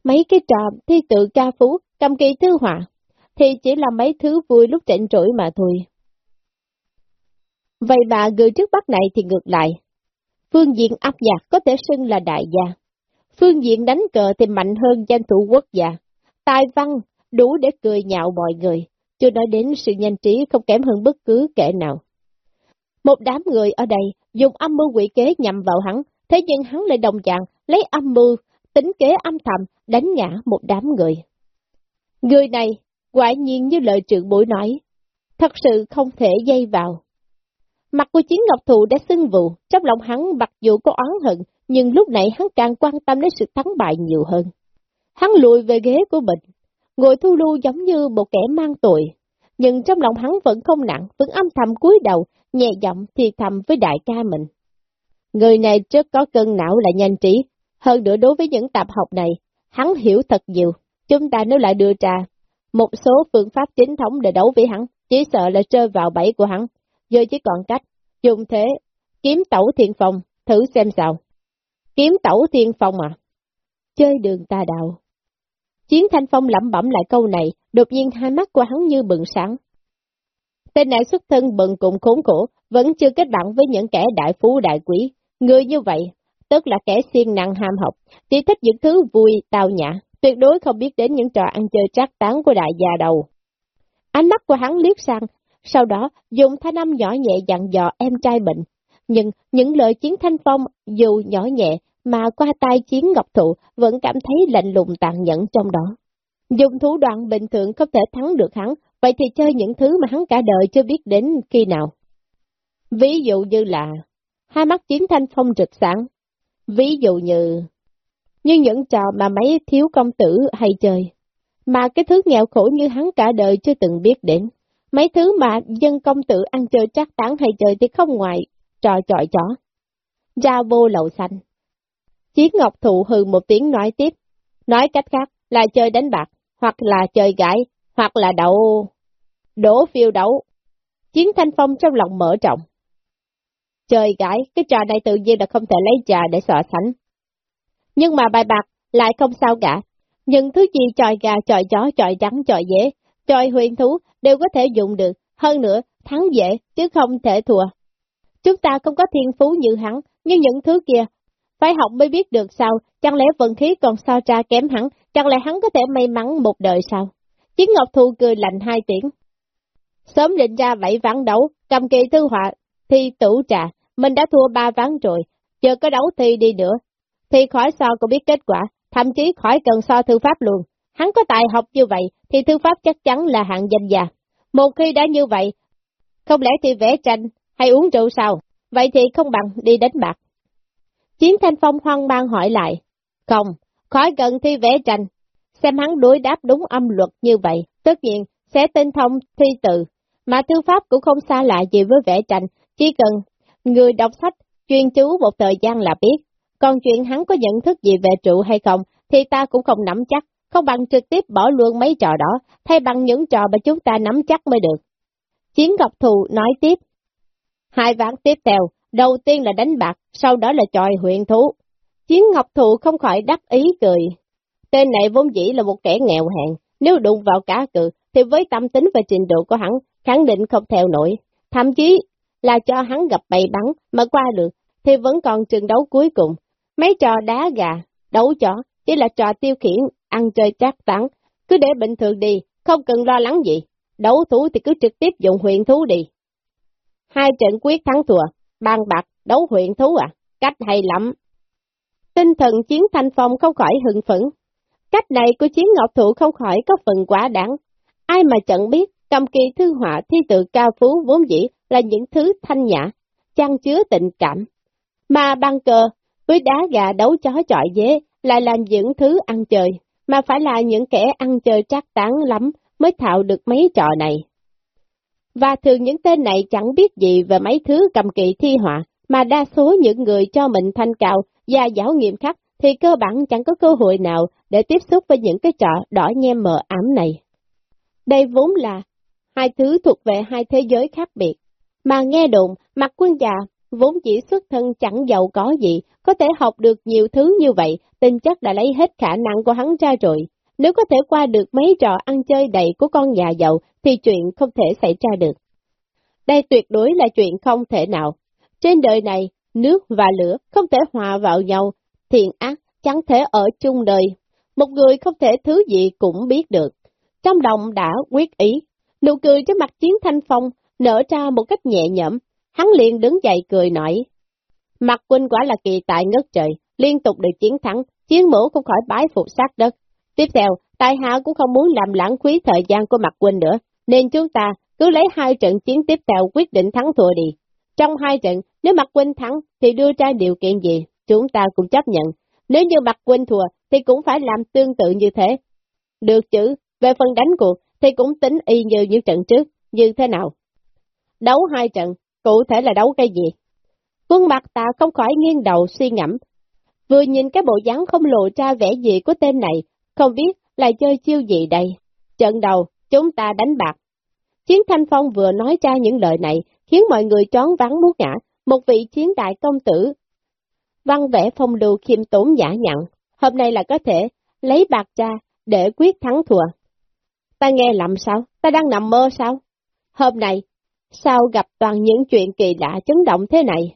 Mấy cái trò thi tự ca phú, cầm kỳ thư họa, thì chỉ là mấy thứ vui lúc trịnh trỗi mà thôi. Vậy mà người trước bắt này thì ngược lại. Phương diện áp nhạc có thể xưng là đại gia. Phương diện đánh cờ thì mạnh hơn danh thủ quốc gia. Tài văn đủ để cười nhạo mọi người, chưa nói đến sự nhanh trí không kém hơn bất cứ kẻ nào. Một đám người ở đây dùng âm mưu quỷ kế nhằm vào hắn, thế nhưng hắn lại đồng dạng lấy âm mưu, tính kế âm thầm, đánh ngã một đám người. Người này, quả nhiên như lời trưởng bối nói, thật sự không thể dây vào. Mặt của chiến ngọc thụ đã xưng vụ, trong lòng hắn mặc dù có oán hận, nhưng lúc này hắn càng quan tâm đến sự thắng bại nhiều hơn. Hắn lùi về ghế của mình, ngồi thu lưu giống như một kẻ mang tội, nhưng trong lòng hắn vẫn không nặng, vẫn âm thầm cúi đầu, nhẹ giọng thì thầm với đại ca mình. Người này trước có cân não là nhanh trí, hơn nữa đối với những tập học này, hắn hiểu thật nhiều, chúng ta nếu lại đưa ra một số phương pháp chính thống để đấu với hắn, chỉ sợ là rơi vào bẫy của hắn, giờ chỉ còn cách, dùng thế, kiếm tẩu thiên phong, thử xem sao. Kiếm tẩu thiên phong à? Chơi đường ta đạo. Chiến thanh phong lẩm bẩm lại câu này, đột nhiên hai mắt của hắn như bừng sáng. Tên này xuất thân bận cùng khốn khổ, vẫn chưa kết bạn với những kẻ đại phú đại quý. Người như vậy, tức là kẻ siêng năng ham học, chỉ thích những thứ vui, tào nhã, tuyệt đối không biết đến những trò ăn chơi trác tán của đại gia đầu. Ánh mắt của hắn liếc sang, sau đó dùng thanh âm nhỏ nhẹ dặn dò em trai bệnh. Nhưng những lời chiến thanh phong dù nhỏ nhẹ mà qua tai chiến ngọc thụ vẫn cảm thấy lạnh lùng tàn nhẫn trong đó. Dùng thủ đoạn bình thường không thể thắng được hắn, vậy thì chơi những thứ mà hắn cả đời chưa biết đến khi nào. Ví dụ như là hai mắt chiến thanh phong rực sáng. Ví dụ như như những trò mà mấy thiếu công tử hay chơi. Mà cái thứ nghèo khổ như hắn cả đời chưa từng biết đến. Mấy thứ mà dân công tử ăn chơi chắc tán hay chơi thì không ngoài trò chọi chó. Ra vô lậu xanh. Chiến Ngọc Thụ hừ một tiếng nói tiếp. Nói cách khác là chơi đánh bạc, hoặc là chơi gãi, hoặc là đậu... Đổ phiêu đấu. Chiến Thanh Phong trong lòng mở trọng. trời gãi, cái trò này tự nhiên là không thể lấy trà để so sánh. Nhưng mà bài bạc lại không sao cả. Những thứ gì tròi gà, tròi chó, tròi trắng, tròi dễ, tròi huyền thú đều có thể dùng được. Hơn nữa, thắng dễ, chứ không thể thua. Chúng ta không có thiên phú như hắn, nhưng những thứ kia, phải học mới biết được sao, chẳng lẽ vận khí còn sao tra kém hắn, chẳng lẽ hắn có thể may mắn một đời sao? Chiến Ngọc Thu cười lạnh hai tiếng. Sớm định ra bảy ván đấu, cầm kỳ thư họa, thi tủ trà, mình đã thua ba ván rồi, chờ có đấu thi đi nữa. Thì khỏi so cũng biết kết quả, thậm chí khỏi cần so thư pháp luôn. Hắn có tài học như vậy, thì thư pháp chắc chắn là hạng danh già. Một khi đã như vậy, không lẽ thì vẽ tranh hay uống rượu sao? Vậy thì không bằng đi đánh bạc. Chiến Thanh Phong hoang mang hỏi lại. Không, khỏi cần thi vẽ tranh. Xem hắn đối đáp đúng âm luật như vậy, tất nhiên sẽ tinh thông thi từ. Mà thư pháp cũng không xa lạ gì với vẽ tranh, chỉ cần người đọc sách chuyên chú một thời gian là biết. Còn chuyện hắn có nhận thức gì về trụ hay không, thì ta cũng không nắm chắc, không bằng trực tiếp bỏ luôn mấy trò đó, thay bằng những trò mà chúng ta nắm chắc mới được. Chiến Ngọc Thù nói tiếp. Hai ván tiếp theo, đầu tiên là đánh bạc, sau đó là tròi huyện thú. Chiến Ngọc Thụ không khỏi đắc ý cười. Tên này vốn dĩ là một kẻ nghèo hèn, nếu đụng vào cá cự, thì với tâm tính và trình độ của hắn, khẳng định không theo nổi. Thậm chí là cho hắn gặp bầy bắn mà qua được, thì vẫn còn trường đấu cuối cùng. Mấy trò đá gà, đấu chó, chỉ là trò tiêu khiển, ăn chơi trác tán, cứ để bình thường đi, không cần lo lắng gì. Đấu thú thì cứ trực tiếp dùng huyện thú đi. Hai trận quyết thắng thua, bàn bạc, đấu huyện thú à, cách hay lắm. Tinh thần chiến thanh phong không khỏi hưng phấn. Cách này của chiến ngọc thủ không khỏi có phần quá đáng. Ai mà chẳng biết, cầm kỳ thư họa thi tự cao phú vốn dĩ là những thứ thanh nhã, trang chứa tình cảm. Mà băng cờ, với đá gà đấu chó chọi dế, lại làm những thứ ăn chơi, mà phải là những kẻ ăn chơi trác tán lắm mới thạo được mấy trò này. Và thường những tên này chẳng biết gì về mấy thứ cầm kỳ thi họa, mà đa số những người cho mình thanh cao và giáo nghiệm khắc thì cơ bản chẳng có cơ hội nào để tiếp xúc với những cái trò đỏ nhem mờ ám này. Đây vốn là hai thứ thuộc về hai thế giới khác biệt, mà nghe đồn mặt quân già vốn chỉ xuất thân chẳng giàu có gì, có thể học được nhiều thứ như vậy, tin chắc đã lấy hết khả năng của hắn ra rồi. Nếu có thể qua được mấy trò ăn chơi đầy của con nhà giàu, thì chuyện không thể xảy ra được. Đây tuyệt đối là chuyện không thể nào. Trên đời này, nước và lửa không thể hòa vào nhau, thiện ác chẳng thể ở chung đời. Một người không thể thứ gì cũng biết được. Trong lòng đã quyết ý, nụ cười trên mặt chiến thanh phong nở ra một cách nhẹ nhõm, hắn liền đứng dậy cười nói. Mặt quân quả là kỳ tài ngất trời, liên tục được chiến thắng, chiến mũ không khỏi bái phục sát đất. Tiếp theo, tài hạ cũng không muốn làm lãng phí thời gian của mặt quân nữa, nên chúng ta cứ lấy hai trận chiến tiếp theo quyết định thắng thua đi. Trong hai trận, nếu mặt quân thắng thì đưa ra điều kiện gì, chúng ta cũng chấp nhận. Nếu như mặt quân thua thì cũng phải làm tương tự như thế. Được chứ, về phần đánh cuộc thì cũng tính y như những trận trước, như thế nào? Đấu hai trận, cụ thể là đấu cái gì? Quân mặt ta không khỏi nghiêng đầu suy ngẫm. Vừa nhìn cái bộ dáng không lộ ra vẻ gì của tên này, không biết là chơi chiêu gì đây. Trận đầu, chúng ta đánh bạc. Chiến Thanh Phong vừa nói ra những lời này, khiến mọi người trón vắng muốn ngã, một vị chiến đại công tử. Văn vẽ phong lưu khiêm tốn nhã nhặn, hôm nay là có thể lấy bạc cha để quyết thắng thua. Ta nghe lầm sao? Ta đang nằm mơ sao? Hôm nay, sao gặp toàn những chuyện kỳ lạ chấn động thế này?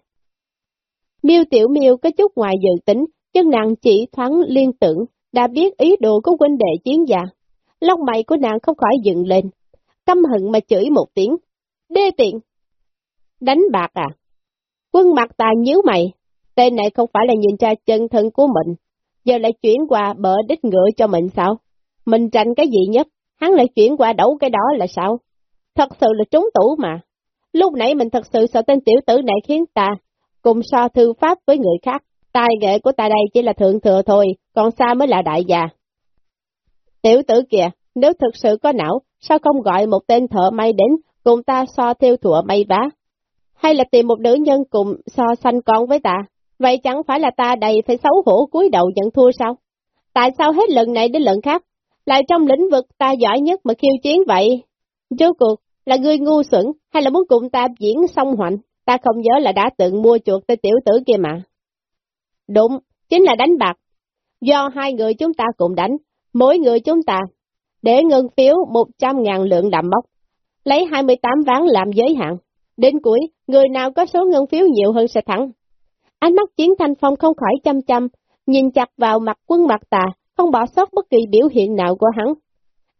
Miêu Tiểu Miêu có chút ngoài dự tính, chân nàng chỉ thoáng liên tưởng, đã biết ý đồ của huynh đệ chiến gia. Lông mày của nàng không khỏi dựng lên, căm hận mà chửi một tiếng. Đê tiện! Đánh bạc à? Quân mặt ta nhíu mày, tên này không phải là nhìn ra chân thân của mình, giờ lại chuyển qua bờ đích ngựa cho mình sao? Mình tranh cái gì nhất, hắn lại chuyển qua đấu cái đó là sao? Thật sự là trúng tủ mà. Lúc nãy mình thật sự sợ tên tiểu tử này khiến ta cùng so thư pháp với người khác. Tài nghệ của ta đây chỉ là thượng thừa thôi, còn xa mới là đại già. Tiểu tử kìa, nếu thực sự có não, sao không gọi một tên thợ may đến cùng ta so theo thủa may vá? Hay là tìm một nữ nhân cùng so sanh con với ta? Vậy chẳng phải là ta đầy phải xấu hổ cúi đầu nhận thua sao? tại sao hết lần này đến lần khác, lại trong lĩnh vực ta giỏi nhất mà khiêu chiến vậy? Rốt cuộc, là ngươi ngu xuẩn, hay là muốn cùng ta diễn song hoạnh? Ta không nhớ là đã từng mua chuột tới tiểu tử kia mà. Đúng, chính là đánh bạc. Do hai người chúng ta cùng đánh, mỗi người chúng ta, để ngân phiếu 100 ngàn lượng đạm bốc, lấy 28 ván làm giới hạn. Đến cuối, người nào có số ngân phiếu nhiều hơn sẽ thắng. Ánh mắt chiến thanh phong không khỏi chăm chăm, nhìn chặt vào mặt quân mặt tà, không bỏ sót bất kỳ biểu hiện nào của hắn.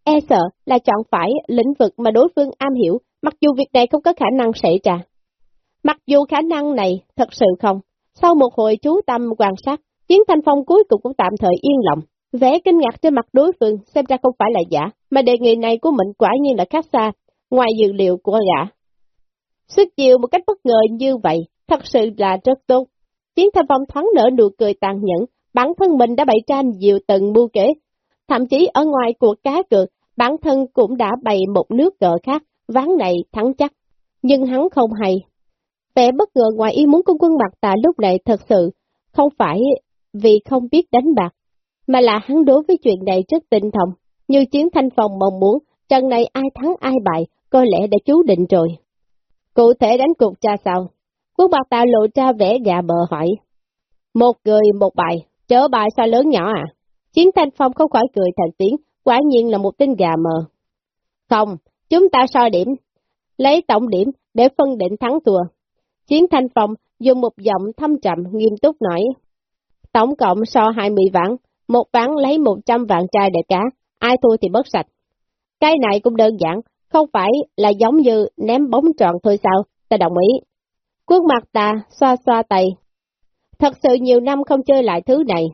E sợ là chọn phải lĩnh vực mà đối phương am hiểu, mặc dù việc này không có khả năng xảy ra. Mặc dù khả năng này thật sự không, sau một hồi chú tâm quan sát, chiến thanh phong cuối cùng cũng tạm thời yên lòng. Vẻ kinh ngạc trên mặt đối phương xem ra không phải là giả, mà đề nghị này của mình quả nhiên là khác xa, ngoài dự liệu của gã. Xuất chiều một cách bất ngờ như vậy, thật sự là rất tốt. Chiến thanh phong thoáng nở nụ cười tàn nhẫn, bản thân mình đã bày ra nhiều tầng mưu kế. Thậm chí ở ngoài cuộc cá cược, bản thân cũng đã bày một nước cờ khác, ván này thắng chắc. Nhưng hắn không hay. Vẻ bất ngờ ngoài ý muốn của quân mặt tạ lúc này thật sự không phải vì không biết đánh bạc, mà là hắn đối với chuyện này rất tinh thông. Như chiến thanh phòng mong muốn, trận này ai thắng ai bại, có lẽ đã chú định rồi. Cụ thể đánh cuộc ra sao? Quân mặt tạo lộ ra vẻ gà bờ hỏi. Một người một bài, chớ bài sao lớn nhỏ à? Chiến thanh phong không khỏi cười thành tiếng, quả nhiên là một tên gà mờ. Không, chúng ta so điểm, lấy tổng điểm để phân định thắng thua. Chiến thanh phong dùng một giọng thâm trầm nghiêm túc nói. Tổng cộng so 20 vạn, một ván lấy 100 vạn chai để cá, ai thua thì bớt sạch. Cái này cũng đơn giản, không phải là giống như ném bóng tròn thôi sao, ta đồng ý. Quân mặt ta xoa xoa tay. Thật sự nhiều năm không chơi lại thứ này.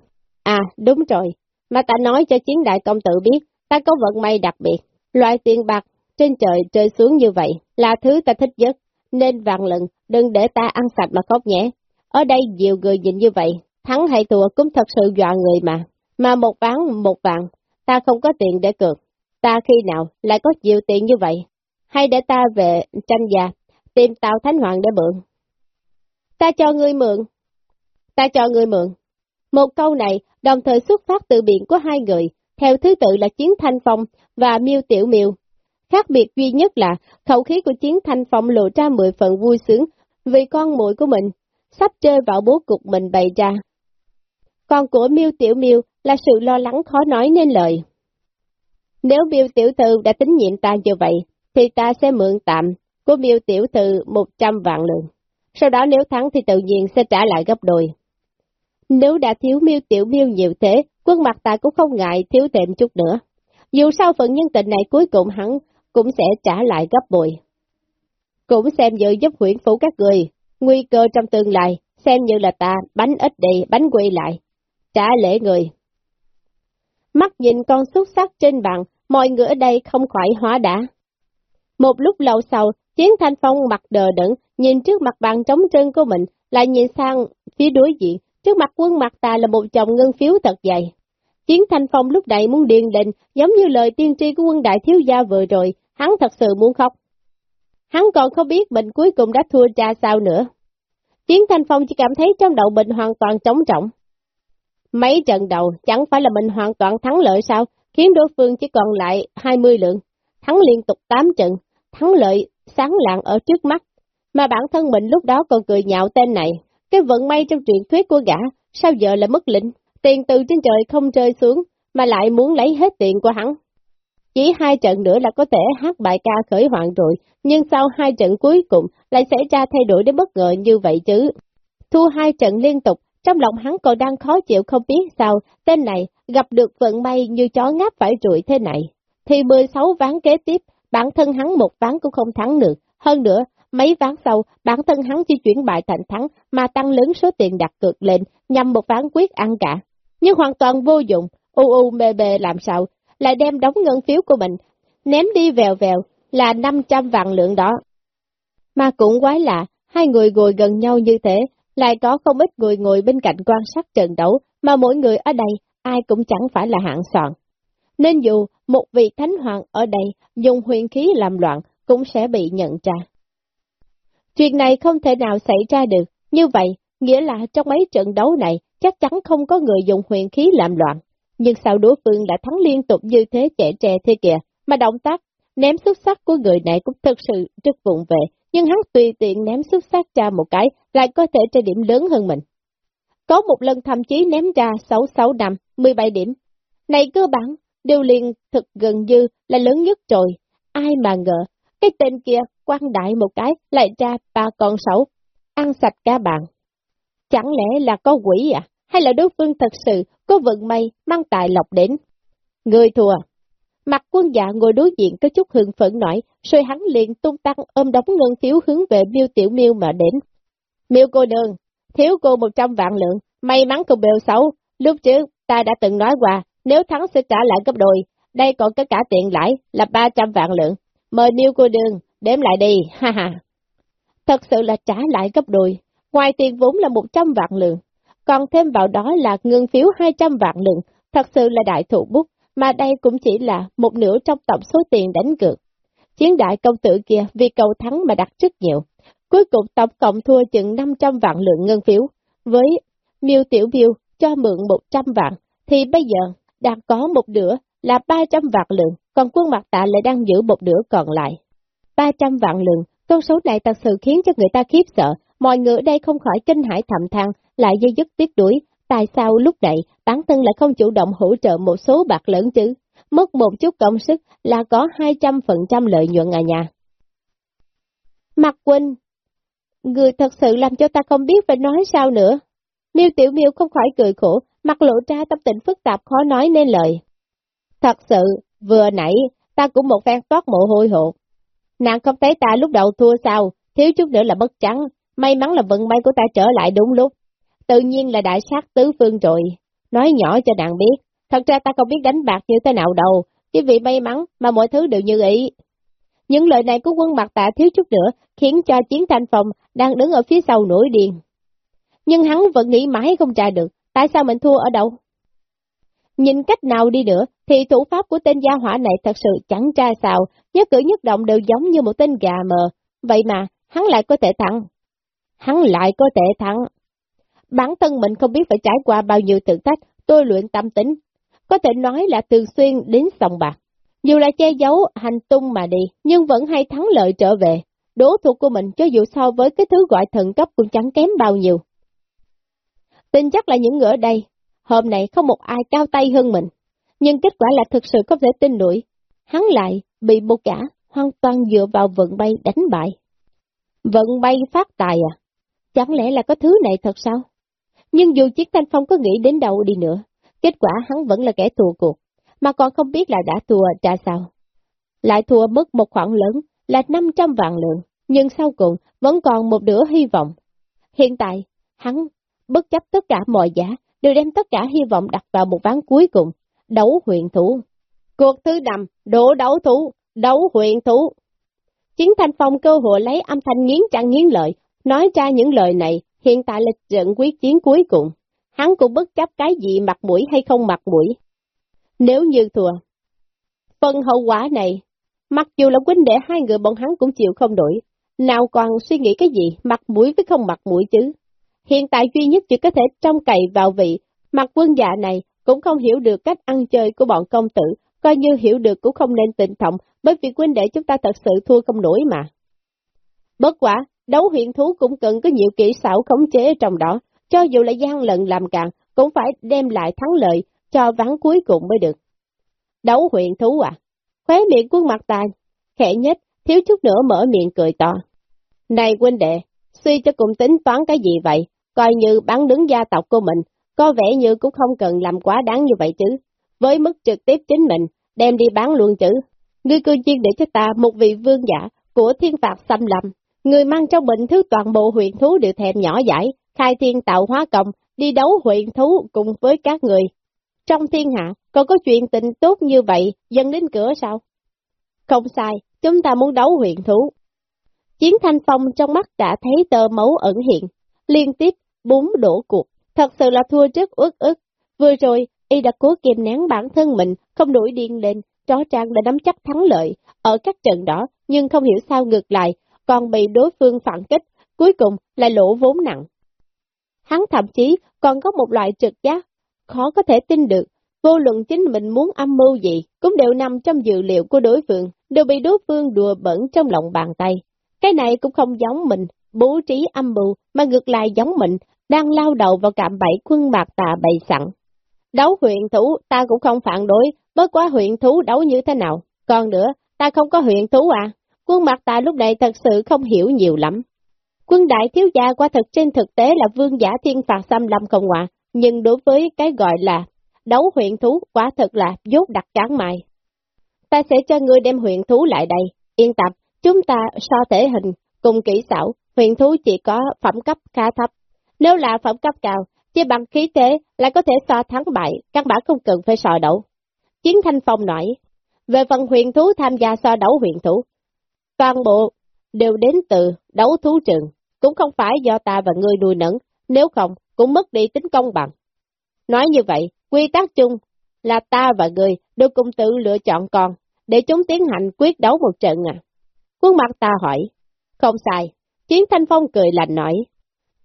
À, đúng rồi, mà ta nói cho chiến đại công tử biết, ta có vận may đặc biệt. Loại tiền bạc trên trời rơi xuống như vậy là thứ ta thích nhất, nên vạn lần đừng để ta ăn sạch mà khóc nhé. Ở đây nhiều người nhìn như vậy, thắng hay thua cũng thật sự dọa người mà. Mà một bán một vạn, ta không có tiền để cược. Ta khi nào lại có nhiều tiền như vậy? Hay để ta về tranh già, tìm Tào Thánh Hoàng để mượn? Ta cho ngươi mượn. Ta cho ngươi mượn. Một câu này đồng thời xuất phát từ biện của hai người, theo thứ tự là Chiến Thanh Phong và Miêu Tiểu Miêu. Khác biệt duy nhất là khẩu khí của Chiến Thanh Phong lộ ra mười phần vui sướng vì con muội của mình sắp chơi vào bố cục mình bày ra. Còn của Miêu Tiểu Miêu là sự lo lắng khó nói nên lời. Nếu Miêu Tiểu Thư đã tín nhiệm ta như vậy, thì ta sẽ mượn tạm của Miêu Tiểu Thư 100 vạn lượng. Sau đó nếu thắng thì tự nhiên sẽ trả lại gấp đôi. Nếu đã thiếu Miêu Tiểu Miêu nhiều thế, quân mặt ta cũng không ngại thiếu thêm chút nữa. Dù sao phần nhân tình này cuối cùng hắn cũng sẽ trả lại gấp bội. Cũng xem như giúp huyển phủ các người, nguy cơ trong tương lai, xem như là ta bánh ít đi, bánh quy lại, trả lễ người. Mắt nhìn con xuất sắc trên bàn, mọi người ở đây không khỏi hóa đã. Một lúc lâu sau, Chiến Thanh Phong mặt đờ đẫn, nhìn trước mặt bàn trống trơn của mình, lại nhìn sang phía đối diện, trước mặt quân mặt ta là một chồng ngân phiếu thật dày. Chiến Thanh Phong lúc này muốn điên lên, giống như lời tiên tri của quân đại thiếu gia vừa rồi, hắn thật sự muốn khóc. Hắn còn không biết mình cuối cùng đã thua ra sao nữa. Chiến Thanh Phong chỉ cảm thấy trong đầu mình hoàn toàn trống trọng. Mấy trận đầu chẳng phải là mình hoàn toàn thắng lợi sao, khiến đối phương chỉ còn lại 20 lượng, thắng liên tục 8 trận, thắng lợi sáng lạng ở trước mắt, mà bản thân mình lúc đó còn cười nhạo tên này. Cái vận may trong truyền thuyết của gã, sao giờ lại mất lĩnh, tiền từ trên trời không rơi xuống, mà lại muốn lấy hết tiền của hắn. Chỉ hai trận nữa là có thể hát bài ca khởi hoạn rồi, nhưng sau hai trận cuối cùng lại xảy ra thay đổi đến bất ngờ như vậy chứ. Thua hai trận liên tục, trong lòng hắn còn đang khó chịu không biết sao, tên này gặp được vận may như chó ngáp phải rụi thế này. Thì 16 ván kế tiếp, bản thân hắn một ván cũng không thắng được. Hơn nữa, mấy ván sau, bản thân hắn chỉ chuyển bại thành thắng mà tăng lớn số tiền đặt cược lên nhằm một ván quyết ăn cả. Nhưng hoàn toàn vô dụng, u u mê bê làm sao, lại đem đóng ngân phiếu của mình, ném đi vèo vèo, là 500 vạn lượng đó. Mà cũng quái lạ, hai người ngồi gần nhau như thế, lại có không ít người ngồi bên cạnh quan sát trận đấu, mà mỗi người ở đây, ai cũng chẳng phải là hạng soạn. Nên dù một vị thánh hoàng ở đây dùng huyền khí làm loạn, cũng sẽ bị nhận ra. Chuyện này không thể nào xảy ra được, như vậy, nghĩa là trong mấy trận đấu này, chắc chắn không có người dùng huyền khí làm loạn. nhưng sao đối phương đã thắng liên tục như thế trẻ trẻ thế kìa, mà động tác ném xuất sắc của người này cũng thật sự rất vụng về, nhưng hắn tùy tiện ném xuất sắc ra một cái, lại có thể cho điểm lớn hơn mình. Có một lần thậm chí ném ra 6-6 năm, 17 điểm. Này cơ bản, điều liền thực gần như là lớn nhất rồi. Ai mà ngờ, cái tên kia quan đại một cái lại ra ba con sáu, ăn sạch cả bạn. Chẳng lẽ là có quỷ à? Hay là đối phương thật sự có vận may mang tài lộc đến? Người thua. Mặt quân dạ ngồi đối diện có chút hưng phấn nổi, rồi hắn liền tung tăng ôm đóng ngân phiếu hướng về miêu tiểu miêu mà đến. Miêu cô đơn thiếu cô một trăm vạn lượng, may mắn không bèo xấu, lúc trước ta đã từng nói qua, nếu thắng sẽ trả lại gấp đôi, đây còn có cả tiền lãi là ba trăm vạn lượng, mời Niêu cô đường, đếm lại đi, ha ha. Thật sự là trả lại gấp đôi, ngoài tiền vốn là một trăm vạn lượng, còn thêm vào đó là ngân phiếu hai trăm vạn lượng, thật sự là đại thủ bút, mà đây cũng chỉ là một nửa trong tổng số tiền đánh cược. Chiến đại công tử kia vì cầu thắng mà đặt rất nhiều, cuối cùng tổng cộng thua chừng 500 vạn lượng ngân phiếu, với miêu tiểu miêu cho mượn 100 vạn, thì bây giờ đang có một nửa là 300 vạn lượng, còn quân mặt tạ lại đang giữ một nửa còn lại. 300 vạn lượng, con số này thật sự khiến cho người ta khiếp sợ, mọi người ở đây không khỏi kinh hãi thầm than, lại dây dứt tiếc đuổi, tại sao lúc này bản thân lại không chủ động hỗ trợ một số bạc lớn chứ? Mất một chút công sức là có 200% lợi nhuận à nhà. Mặt Quỳnh, người thật sự làm cho ta không biết phải nói sao nữa. Miêu Tiểu Miêu không khỏi cười khổ, mặt lộ ra tâm tình phức tạp khó nói nên lời. Thật sự, vừa nãy, ta cũng một phen toát mồ hôi hột. Nàng không thấy ta lúc đầu thua sao, thiếu chút nữa là bất trắng, may mắn là vận may của ta trở lại đúng lúc. Tự nhiên là đại sát tứ phương rồi, nói nhỏ cho nàng biết, thật ra ta không biết đánh bạc như thế nào đâu, chỉ vì may mắn mà mọi thứ đều như ý. Những lời này của quân mặt tạ thiếu chút nữa, khiến cho chiến thanh phòng đang đứng ở phía sau nổi điên. Nhưng hắn vẫn nghĩ mãi không trả được, tại sao mình thua ở đâu? Nhìn cách nào đi nữa, thì thủ pháp của tên gia hỏa này thật sự chẳng tra sao, nhất cử nhất động đều giống như một tên gà mờ, vậy mà hắn lại có thể thắng. Hắn lại có thể thắng. Bản thân mình không biết phải trải qua bao nhiêu thử thách, tôi luyện tâm tính, có thể nói là thường xuyên đến sòng bạc. Dù là che giấu hành tung mà đi, nhưng vẫn hay thắng lợi trở về. Đố thuộc của mình cho dù so với cái thứ gọi thần cấp cũng chẳng kém bao nhiêu. Tin chắc là những người ở đây, hôm nay không một ai cao tay hơn mình. Nhưng kết quả là thực sự không thể tin nổi. Hắn lại bị một cả hoàn toàn dựa vào vận bay đánh bại. Vận bay phát tài à? Chẳng lẽ là có thứ này thật sao? Nhưng dù chiếc thanh phong có nghĩ đến đâu đi nữa, kết quả hắn vẫn là kẻ thua cuộc, mà còn không biết là đã thua ra sao. Lại thua mất một khoản lớn là 500 vạn lượng, nhưng sau cùng vẫn còn một nửa hy vọng. Hiện tại, hắn bất chấp tất cả mọi giá, đều đem tất cả hy vọng đặt vào một ván cuối cùng, đấu huyền thủ. Cuộc thứ năm, đổ đấu thủ, đấu huyền thủ. Chiến thanh phong cơ hội lấy âm thanh nghiến trăng nghiến lợi, nói ra những lời này, hiện tại là trận quyết chiến cuối cùng. Hắn cũng bất chấp cái gì mặt mũi hay không mặt mũi. Nếu như thua, phần hậu quả này, mặc dù là huynh đệ hai người bọn hắn cũng chịu không đổi, nào còn suy nghĩ cái gì mặt mũi với không mặt mũi chứ. Hiện tại duy nhất chỉ có thể trông cậy vào vị, mặt quân dạ này cũng không hiểu được cách ăn chơi của bọn công tử, coi như hiểu được cũng không nên tình trọng, bởi vì huynh đệ chúng ta thật sự thua không nổi mà. Bất quả, đấu huyện thú cũng cần có nhiều kỹ xảo khống chế trong đó, cho dù là gian lận làm càng, cũng phải đem lại thắng lợi cho ván cuối cùng mới được. Đấu huyện thú à? Khóe miệng quân mặt tài, khẽ nhất, thiếu chút nữa mở miệng cười to. Này huynh đệ, suy cho cùng tính toán cái gì vậy? Coi như bán đứng gia tộc của mình, có vẻ như cũng không cần làm quá đáng như vậy chứ. Với mức trực tiếp chính mình, đem đi bán luôn chứ. Ngươi cư nhiên để cho ta một vị vương giả của thiên phạt xâm lâm, người mang trong bệnh thứ toàn bộ huyện thú đều thèm nhỏ giải, khai thiên tạo hóa công, đi đấu huyện thú cùng với các người. Trong thiên hạ, còn có chuyện tình tốt như vậy, dân đến cửa sao? Không sai, chúng ta muốn đấu huyện thú. Chiến thanh phong trong mắt đã thấy tơ máu ẩn hiện, liên tiếp bốn đổ cuộc, thật sự là thua rất ức ức. Vừa rồi, y đã cố kiềm nén bản thân mình, không nổi điên lên, rõ ràng đã nắm chắc thắng lợi ở các trận đó, nhưng không hiểu sao ngược lại, còn bị đối phương phản kích, cuối cùng lại lỗ vốn nặng. Hắn thậm chí còn có một loại trực giác, khó có thể tin được, Vô luận chính mình muốn âm mưu gì, cũng đều nằm trong dự liệu của đối phương, đều bị đối phương đùa bẩn trong lòng bàn tay. Cái này cũng không giống mình, bố trí âm mưu, mà ngược lại giống mình, đang lao đầu vào cạm bẫy quân bạc tà bày sẵn. Đấu huyện thú ta cũng không phản đối, bất quá huyện thú đấu như thế nào. Còn nữa, ta không có huyện thú à? Quân mặt ta lúc này thật sự không hiểu nhiều lắm. Quân đại thiếu gia qua thật trên thực tế là vương giả thiên phạt xâm lâm không ngoại, nhưng đối với cái gọi là đấu huyện thú quả thật là dốt đặc cán mài. Ta sẽ cho ngươi đem huyện thú lại đây, yên tâm, chúng ta so thể hình, cùng kỹ xảo, huyện thú chỉ có phẩm cấp khá thấp. Nếu là phẩm cấp cao, chỉ bằng khí thế là có thể so thắng bại, các bạn không cần phải so đấu. Chiến Thanh Phong nói, về phần huyền thú tham gia so đấu huyền thú, toàn bộ đều đến từ đấu thú trường, cũng không phải do ta và ngươi nuôi nấng, nếu không cũng mất đi tính công bằng. Nói như vậy, quy tắc chung là ta và ngươi đều cùng tự lựa chọn con, để chúng tiến hành quyết đấu một trận à. Quân mặt ta hỏi, không sai, Chiến Thanh Phong cười lành nói,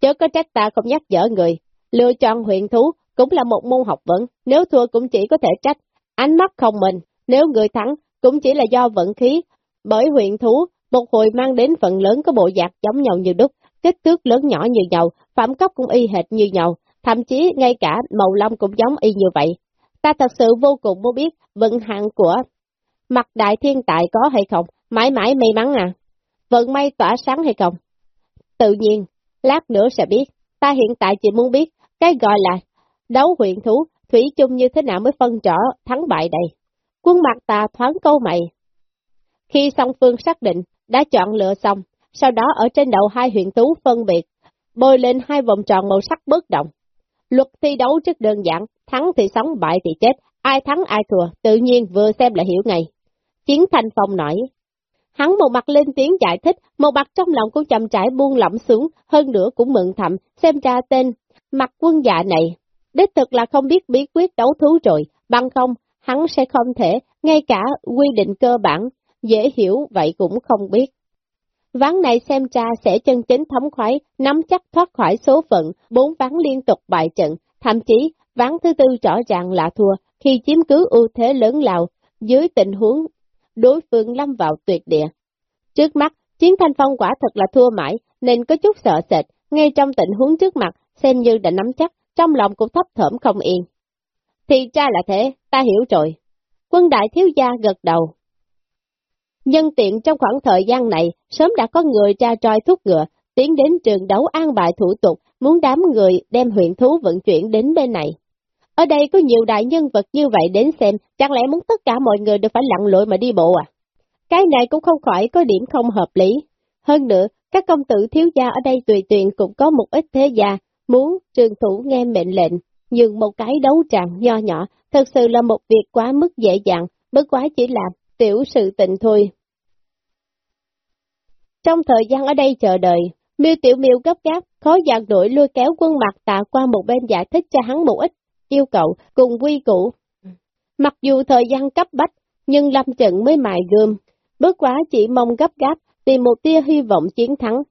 chớ có trách ta không nhắc dở người, lựa chọn huyện thú cũng là một môn học vấn, nếu thua cũng chỉ có thể trách, ánh mắt không mình, nếu người thắng cũng chỉ là do vận khí, bởi huyện thú một hồi mang đến phần lớn có bộ giạc giống nhau như đúc, kích thước lớn nhỏ như nhau, phẩm cấp cũng y hệt như nhau, thậm chí ngay cả màu lông cũng giống y như vậy. Ta thật sự vô cùng muốn biết vận hạn của mặt đại thiên tài có hay không, mãi mãi may mắn à, vận may tỏa sáng hay không. Tự nhiên, lát nữa sẽ biết, ta hiện tại chỉ muốn biết cái gọi là đấu huyện thú, thủy chung như thế nào mới phân rõ thắng bại đây. Quân mặt ta thoáng câu mày. Khi song phương xác định, đã chọn lựa xong, sau đó ở trên đầu hai huyện thú phân biệt, bôi lên hai vòng tròn màu sắc bất động. Luật thi đấu rất đơn giản, thắng thì sống, bại thì chết, ai thắng ai thua, tự nhiên vừa xem là hiểu ngay. Chiến thanh phong nổi hắn một mặt lên tiếng giải thích, một mặt trong lòng cũng chậm trải buông lỏng xuống, hơn nữa cũng mừng thầm, xem ra tên, mặt quân dạ này, đích thực là không biết bí quyết đấu thú rồi, bằng không, hắn sẽ không thể, ngay cả quy định cơ bản, dễ hiểu vậy cũng không biết. Ván này xem ra sẽ chân chính thống khoái, nắm chắc thoát khỏi số phận, bốn ván liên tục bại trận, thậm chí ván thứ tư rõ ràng là thua, khi chiếm cứ ưu thế lớn lao, dưới tình huống đối phương lâm vào tuyệt địa. Trước mắt, chiến thanh phong quả thật là thua mãi, nên có chút sợ sệt, ngay trong tình huống trước mặt, xem như đã nắm chắc, trong lòng cũng thấp thởm không yên. Thì ra là thế, ta hiểu rồi. Quân đại thiếu gia gật đầu. Nhân tiện trong khoảng thời gian này, sớm đã có người tra troi thuốc ngựa, tiến đến trường đấu an bài thủ tục, muốn đám người đem huyện thú vận chuyển đến bên này. Ở đây có nhiều đại nhân vật như vậy đến xem, chẳng lẽ muốn tất cả mọi người đều phải lặn lội mà đi bộ à? Cái này cũng không khỏi có điểm không hợp lý. Hơn nữa, các công tử thiếu gia ở đây tùy tiện cũng có một ít thế gia, muốn trường thủ nghe mệnh lệnh, nhưng một cái đấu tràng nho nhỏ, thật sự là một việc quá mức dễ dàng, bất quá chỉ là tiểu sự tình thôi. Trong thời gian ở đây chờ đợi, miêu tiểu miêu gấp gáp, khó dàn đổi lôi kéo quân mặt tạ qua một bên giải thích cho hắn một ít yêu cầu cùng quy củ. Mặc dù thời gian cấp bách, nhưng lâm trận mới mài gươm, bước quá chỉ mong gấp gáp tìm một tia hy vọng chiến thắng.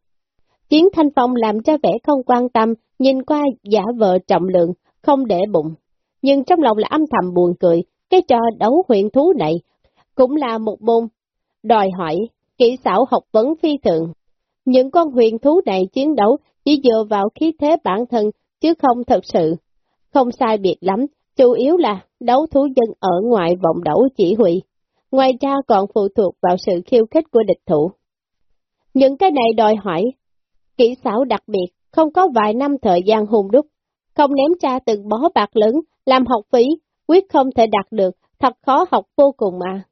Chiến thanh phong làm cho vẻ không quan tâm, nhìn qua giả vợ trọng lượng, không để bụng. Nhưng trong lòng là âm thầm buồn cười, cái trò đấu huyện thú này cũng là một môn đòi hỏi, kỹ xảo học vấn phi thường. Những con huyền thú này chiến đấu chỉ dựa vào khí thế bản thân, chứ không thật sự. Không sai biệt lắm, chủ yếu là đấu thú dân ở ngoài vòng đấu chỉ huy. Ngoài ra còn phụ thuộc vào sự khiêu khích của địch thủ. Những cái này đòi hỏi, kỹ xảo đặc biệt, không có vài năm thời gian hùng đúc, không ném ra từng bó bạc lớn, làm học phí, quyết không thể đạt được, thật khó học vô cùng mà.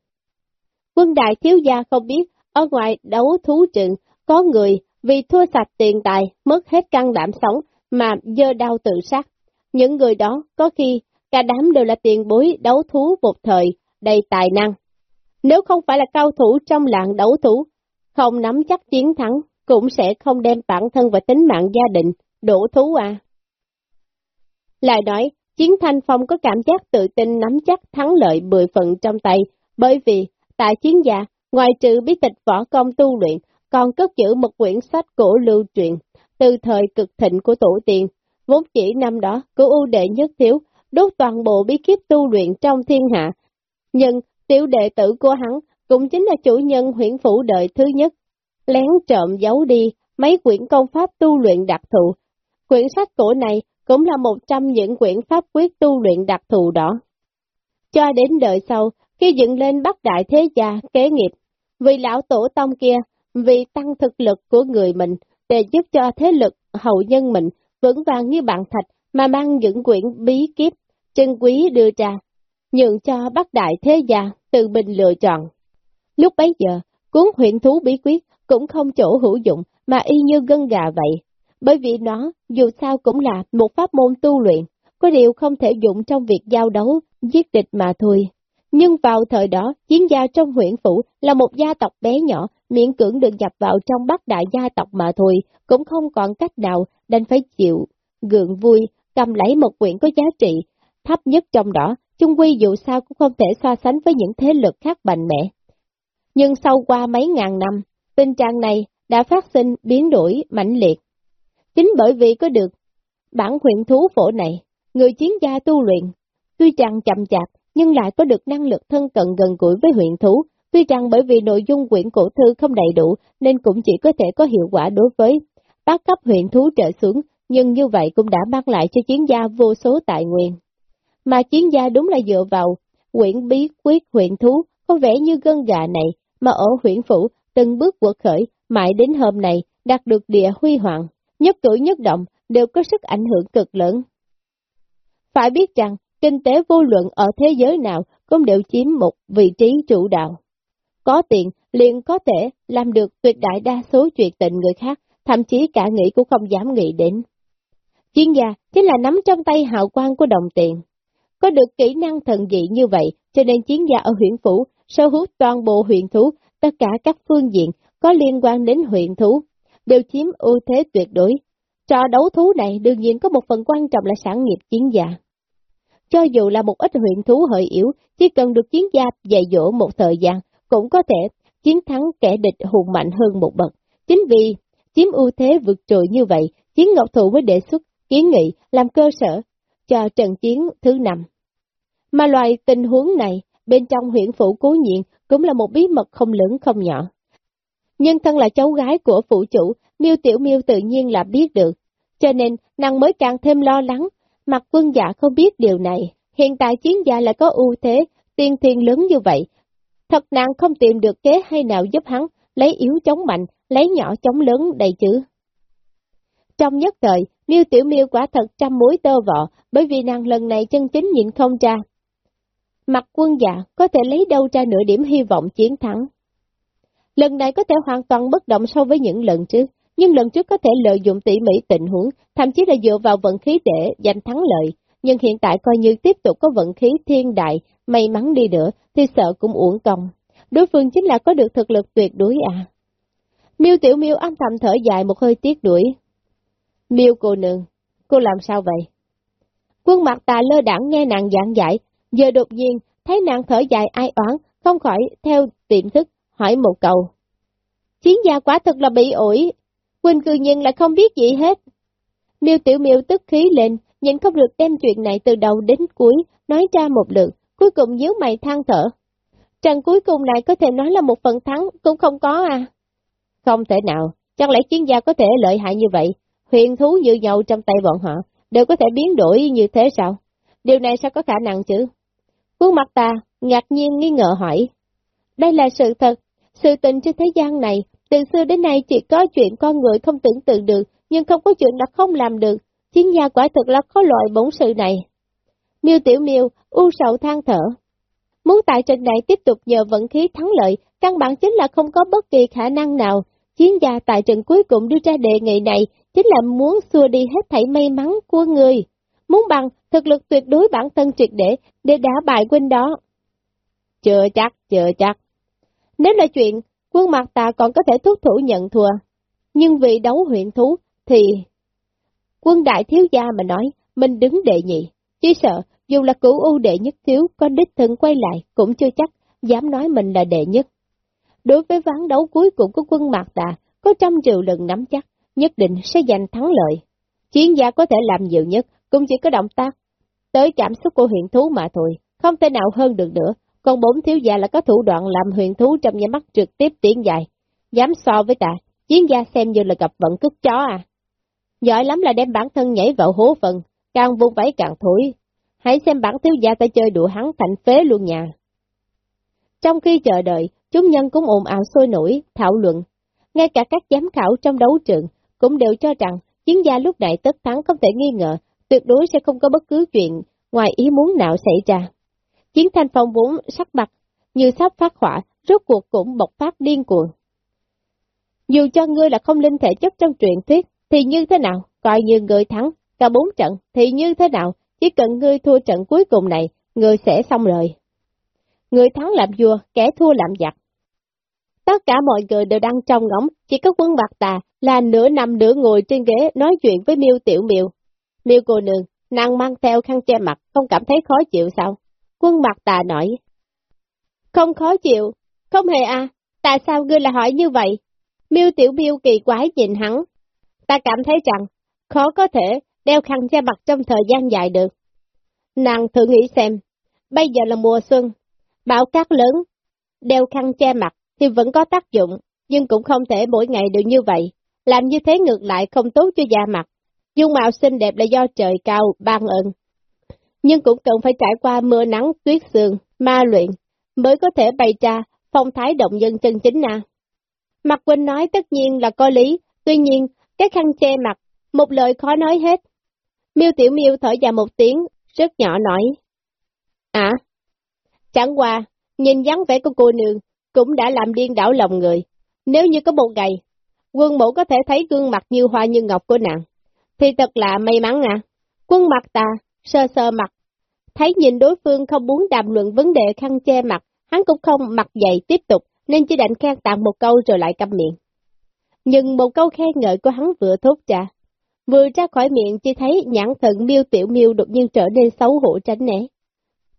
Quân đại thiếu gia không biết, ở ngoài đấu thú trường, có người vì thua sạch tiền tài, mất hết căn đảm sống, mà dơ đau tự sát. Những người đó có khi cả đám đều là tiền bối đấu thú một thời, đầy tài năng. Nếu không phải là cao thủ trong làng đấu thú, không nắm chắc chiến thắng, cũng sẽ không đem bản thân và tính mạng gia đình, đổ thú à. Lại nói, Chiến Thanh Phong có cảm giác tự tin nắm chắc thắng lợi 10 phần trong tay, bởi vì, tại chiến gia, ngoài trừ bí tịch võ công tu luyện, còn cất giữ một quyển sách cổ lưu truyền, từ thời cực thịnh của tổ tiên, vốn chỉ năm đó của ưu đệ nhất thiếu, đốt toàn bộ bí kíp tu luyện trong thiên hạ. Nhưng tiểu đệ tử của hắn cũng chính là chủ nhân huyện phủ đời thứ nhất. Lén trộm giấu đi mấy quyển công pháp tu luyện đặc thù. Quyển sách cổ này cũng là một trong những quyển pháp quyết tu luyện đặc thù đó. Cho đến đời sau, khi dựng lên bắt đại thế gia kế nghiệp, vì lão tổ tông kia, vì tăng thực lực của người mình, để giúp cho thế lực hậu nhân mình vững vàng như bạn thạch mà mang những quyển bí kíp, chân quý đưa ra, nhượng cho bác đại thế gia tự mình lựa chọn. Lúc bấy giờ, cuốn huyện thú bí quyết cũng không chỗ hữu dụng mà y như gân gà vậy, bởi vì nó dù sao cũng là một pháp môn tu luyện, có điều không thể dụng trong việc giao đấu, giết địch mà thôi. Nhưng vào thời đó, chiến gia trong huyện phủ là một gia tộc bé nhỏ, miễn cưỡng được nhập vào trong bắc đại gia tộc mà thôi, cũng không còn cách nào, đành phải chịu, gượng vui, cầm lấy một quyển có giá trị, thấp nhất trong đó, chung quy dù sao cũng không thể so sánh với những thế lực khác mạnh mẽ. Nhưng sau qua mấy ngàn năm, tình trạng này đã phát sinh biến đổi mạnh liệt. Chính bởi vì có được bản huyện thú phổ này, người chiến gia tu luyện, tuy chẳng chậm chạp nhưng lại có được năng lực thân cận gần gũi với huyện thú, tuy rằng bởi vì nội dung quyển cổ thư không đầy đủ nên cũng chỉ có thể có hiệu quả đối với bác cấp huyện thú trở xuống, nhưng như vậy cũng đã mang lại cho chiến gia vô số tài nguyên. Mà chiến gia đúng là dựa vào quyển bí quyết huyện thú, có vẻ như gân gà này, mà ở huyện phủ từng bước vượt khởi, mãi đến hôm nay đạt được địa huy hoàng, nhất cử nhất động đều có sức ảnh hưởng cực lớn. Phải biết rằng, kinh tế vô luận ở thế giới nào cũng đều chiếm một vị trí chủ đạo. Có tiền, liền có thể làm được tuyệt đại đa số chuyện tình người khác, thậm chí cả nghĩ cũng không dám nghĩ đến. Chuyên gia chính là nắm trong tay hào quang của đồng tiền. Có được kỹ năng thần dị như vậy, cho nên chiến gia ở huyện phủ sở hữu toàn bộ huyện thú, tất cả các phương diện có liên quan đến huyện thú, đều chiếm ưu thế tuyệt đối. Trò đấu thú này đương nhiên có một phần quan trọng là sản nghiệp chiến gia. Cho dù là một ít huyện thú hơi yếu, chỉ cần được chiến gia dạy dỗ một thời gian, cũng có thể chiến thắng kẻ địch hùng mạnh hơn một bậc. Chính vì chiếm ưu thế vượt trội như vậy, Chiến Ngọc Thụ mới đề xuất kiến nghị làm cơ sở cho trận chiến thứ năm. Mà loại tình huống này, bên trong huyện phủ cố nhiệm cũng là một bí mật không lớn không nhỏ. Nhưng thân là cháu gái của phụ chủ, miêu Tiểu miêu tự nhiên là biết được, cho nên nàng mới càng thêm lo lắng, mặt quân dạ không biết điều này. Hiện tại chiến gia lại có ưu thế, tiên thiên lớn như vậy. Thật nàng không tìm được kế hay nào giúp hắn, lấy yếu chống mạnh, lấy nhỏ chống lớn đầy chữ. Trong nhất thời, Miêu Tiểu Miêu quả thật trăm mối tơ vọ, bởi vì nàng lần này chân chính nhịn không ra. Mặt quân dạ có thể lấy đâu ra nửa điểm hy vọng chiến thắng. Lần này có thể hoàn toàn bất động so với những lần trước, nhưng lần trước có thể lợi dụng tỉ mỉ tình huống, thậm chí là dựa vào vận khí để giành thắng lợi, nhưng hiện tại coi như tiếp tục có vận khí thiên đại, may mắn đi nữa, thì sợ cũng uổng công. Đối phương chính là có được thực lực tuyệt đối à. Miêu Tiểu Miêu âm thầm thở dài một hơi tiếc đuổi. Miêu cô nương, cô làm sao vậy? Quân mặt tà lơ đảng nghe nàng giảng giải, giờ đột nhiên thấy nàng thở dài ai oán, không khỏi theo tiệm thức, hỏi một câu. Chiến gia quả thật là bị ổi, Quỳnh cư nhiên lại không biết gì hết. Miêu tiểu miêu tức khí lên, nhìn không được đem chuyện này từ đầu đến cuối, nói ra một lượt, cuối cùng nhíu mày than thở. Trận cuối cùng này có thể nói là một phần thắng, cũng không có à. Không thể nào, chẳng lẽ chiến gia có thể lợi hại như vậy, huyền thú như nhau trong tay bọn họ, đều có thể biến đổi như thế sao? Điều này sao có khả năng chứ? Khuôn mặt ta, ngạc nhiên nghi ngờ hỏi. Đây là sự thật, sự tình trên thế gian này, từ xưa đến nay chỉ có chuyện con người không tưởng tượng được, nhưng không có chuyện là không làm được. Chiến gia quả thực là có loại bổn sự này. Miêu Tiểu Miêu, u sầu than thở. Muốn tại trận này tiếp tục nhờ vận khí thắng lợi, căn bản chính là không có bất kỳ khả năng nào. Chiến gia tại trận cuối cùng đưa ra đề nghị này, chính là muốn xua đi hết thảy may mắn của người. Muốn bằng thực lực tuyệt đối bản thân triệt để, để đá bại quân đó. Chưa chắc, chưa chắc. Nếu là chuyện, quân mặt ta còn có thể thúc thủ nhận thua. Nhưng vì đấu huyện thú, thì... Quân đại thiếu gia mà nói, mình đứng đệ nhị. Chỉ sợ, dù là cửu ưu đệ nhất thiếu có đích thân quay lại, cũng chưa chắc, dám nói mình là đệ nhất. Đối với ván đấu cuối cùng của quân Mạc Tà, có trăm triệu lần nắm chắc, nhất định sẽ giành thắng lợi. Chiến gia có thể làm nhiều nhất, cũng chỉ có động tác, tới cảm xúc của huyện thú mà thôi, không thể nào hơn được nữa. Còn bốn thiếu gia là có thủ đoạn làm huyền thú trong nhà mắt trực tiếp tiến dài. Dám so với ta, chiến gia xem như là gặp vận cướp chó à. Giỏi lắm là đem bản thân nhảy vào hố phần, càng vung vẫy càng thổi. Hãy xem bản thiếu gia ta chơi đùa hắn thành phế luôn nhà. Trong khi chờ đợi, chúng nhân cũng ồn ào sôi nổi, thảo luận. Ngay cả các giám khảo trong đấu trường cũng đều cho rằng chiến gia lúc này tất thắng không thể nghi ngờ, tuyệt đối sẽ không có bất cứ chuyện ngoài ý muốn nào xảy ra. Chiến thanh phong vốn sắc mặt, như sắp phát hỏa, rốt cuộc cũng bộc phát điên cuồng. Dù cho ngươi là không linh thể chất trong truyện thuyết, thì như thế nào, coi như người thắng, cả bốn trận, thì như thế nào, chỉ cần ngươi thua trận cuối cùng này, ngươi sẽ xong rồi. Người thắng làm vua, kẻ thua làm giặc. Tất cả mọi người đều đang trong ngóng, chỉ có quân bạc tà là nửa nằm nửa ngồi trên ghế nói chuyện với miêu tiểu miêu. Miêu cô nương, nàng mang theo khăn che mặt, không cảm thấy khó chịu sao? Quân mặt tà nói. Không khó chịu, không hề à, tại sao ngươi lại hỏi như vậy? Miêu tiểu miêu kỳ quái nhìn hắn. Ta cảm thấy rằng, khó có thể đeo khăn che mặt trong thời gian dài được. Nàng thử nghĩ xem, bây giờ là mùa xuân, bão cát lớn, đeo khăn che mặt thì vẫn có tác dụng, nhưng cũng không thể mỗi ngày đều như vậy. Làm như thế ngược lại không tốt cho da mặt. Dung mạo xinh đẹp là do trời cao, ban ơn. Nhưng cũng cần phải trải qua mưa nắng, tuyết sương, ma luyện, mới có thể bày ra phong thái động dân chân chính à. Mặt Quỳnh nói tất nhiên là có lý, tuy nhiên, cái khăn che mặt, một lời khó nói hết. Miêu Tiểu Miêu thở dài một tiếng, rất nhỏ nói. À, chẳng qua, nhìn dáng vẻ của cô nương, cũng đã làm điên đảo lòng người. Nếu như có một ngày, quân mẫu có thể thấy gương mặt như hoa như ngọc của nàng, thì thật là may mắn à. Quân mặt ta, sơ sơ mặt, thấy nhìn đối phương không muốn đàm luận vấn đề khăn che mặt, hắn cũng không mặt dày tiếp tục, nên chỉ định khen tặng một câu rồi lại câm miệng. Nhưng một câu khen ngợi của hắn vừa thốt ra, vừa ra khỏi miệng chỉ thấy nhãn thần miêu tiểu miêu đột nhiên trở nên xấu hổ tránh né.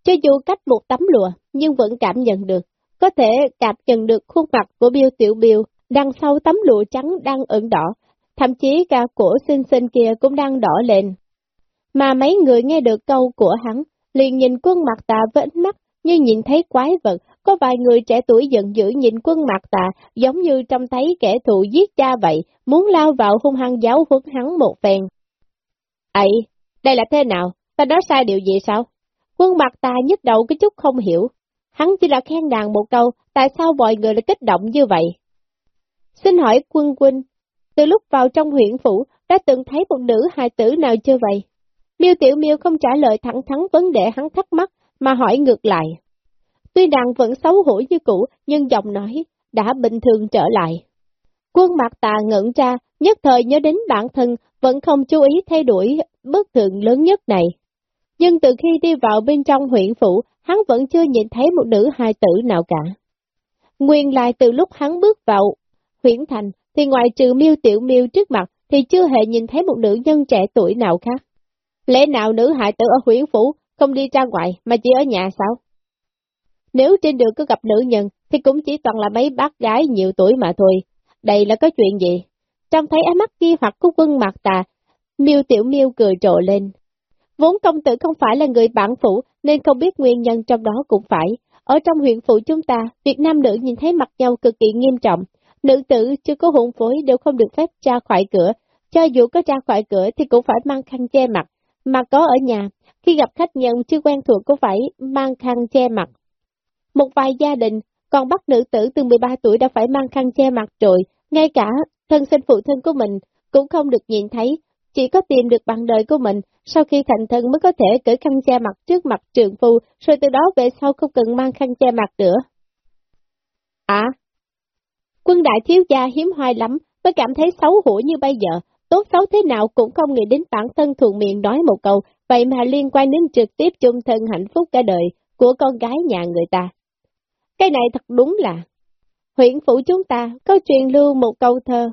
Cho dù cách một tấm lụa, nhưng vẫn cảm nhận được, có thể cảm nhận được khuôn mặt của miêu tiểu miêu, đằng sau tấm lụa trắng đang ửng đỏ, thậm chí cả cổ xinh xinh kia cũng đang đỏ lên. Mà mấy người nghe được câu của hắn, liền nhìn quân mặt tạ với ánh mắt như nhìn thấy quái vật, có vài người trẻ tuổi giận dữ nhìn quân mặt tạ giống như trông thấy kẻ thù giết cha vậy, muốn lao vào hung hăng giáo huấn hắn một phen. ấy đây là thế nào? Ta nói sai điều gì sao? Quân mặt Tạ nhức đầu cái chút không hiểu. Hắn chỉ là khen đàn một câu, tại sao mọi người lại kích động như vậy? Xin hỏi quân quân, từ lúc vào trong huyện phủ, đã từng thấy một nữ hài tử nào chưa vậy? Miêu Tiểu Miêu không trả lời thẳng thắn vấn đề hắn thắc mắc, mà hỏi ngược lại. Tuy nàng vẫn xấu hổ như cũ, nhưng giọng nói đã bình thường trở lại. Quân mặt tà ngẩn ra, nhất thời nhớ đến bản thân, vẫn không chú ý thay đổi bất thường lớn nhất này. Nhưng từ khi đi vào bên trong huyện phủ, hắn vẫn chưa nhìn thấy một nữ hài tử nào cả. Nguyên lại từ lúc hắn bước vào huyện thành, thì ngoài trừ miêu tiểu miêu trước mặt, thì chưa hề nhìn thấy một nữ nhân trẻ tuổi nào khác. Lẽ nào nữ hại tử ở huyện phủ không đi ra ngoài mà chỉ ở nhà sao? Nếu trên đường có gặp nữ nhân thì cũng chỉ toàn là mấy bác gái nhiều tuổi mà thôi. Đây là có chuyện gì? Trong thấy ánh mắt kia hoặc của quân mặt tà, miêu tiểu miêu cười trộ lên. Vốn công tử không phải là người bản phủ nên không biết nguyên nhân trong đó cũng phải. Ở trong huyện phủ chúng ta, Việt Nam nữ nhìn thấy mặt nhau cực kỳ nghiêm trọng. Nữ tử chưa có hôn phối đều không được phép ra khỏi cửa. Cho dù có ra khỏi cửa thì cũng phải mang khăn che mặt, mà có ở nhà, khi gặp khách nhân chưa quen thuộc cũng phải mang khăn che mặt. Một vài gia đình còn bắt nữ tử từ 13 tuổi đã phải mang khăn che mặt rồi, ngay cả thân sinh phụ thân của mình cũng không được nhìn thấy, chỉ có tìm được bằng đời của mình, sau khi thành thân mới có thể cởi khăn che mặt trước mặt trường phu, rồi từ đó về sau không cần mang khăn che mặt nữa. À, quân đại thiếu gia hiếm hoài lắm, mới cảm thấy xấu hổ như bây giờ, tốt xấu thế nào cũng không nghĩ đến bản thân thuận miệng nói một câu, vậy mà liên quan đến trực tiếp chung thân hạnh phúc cả đời của con gái nhà người ta. Cái này thật đúng là, huyện phủ chúng ta có truyền lưu một câu thơ.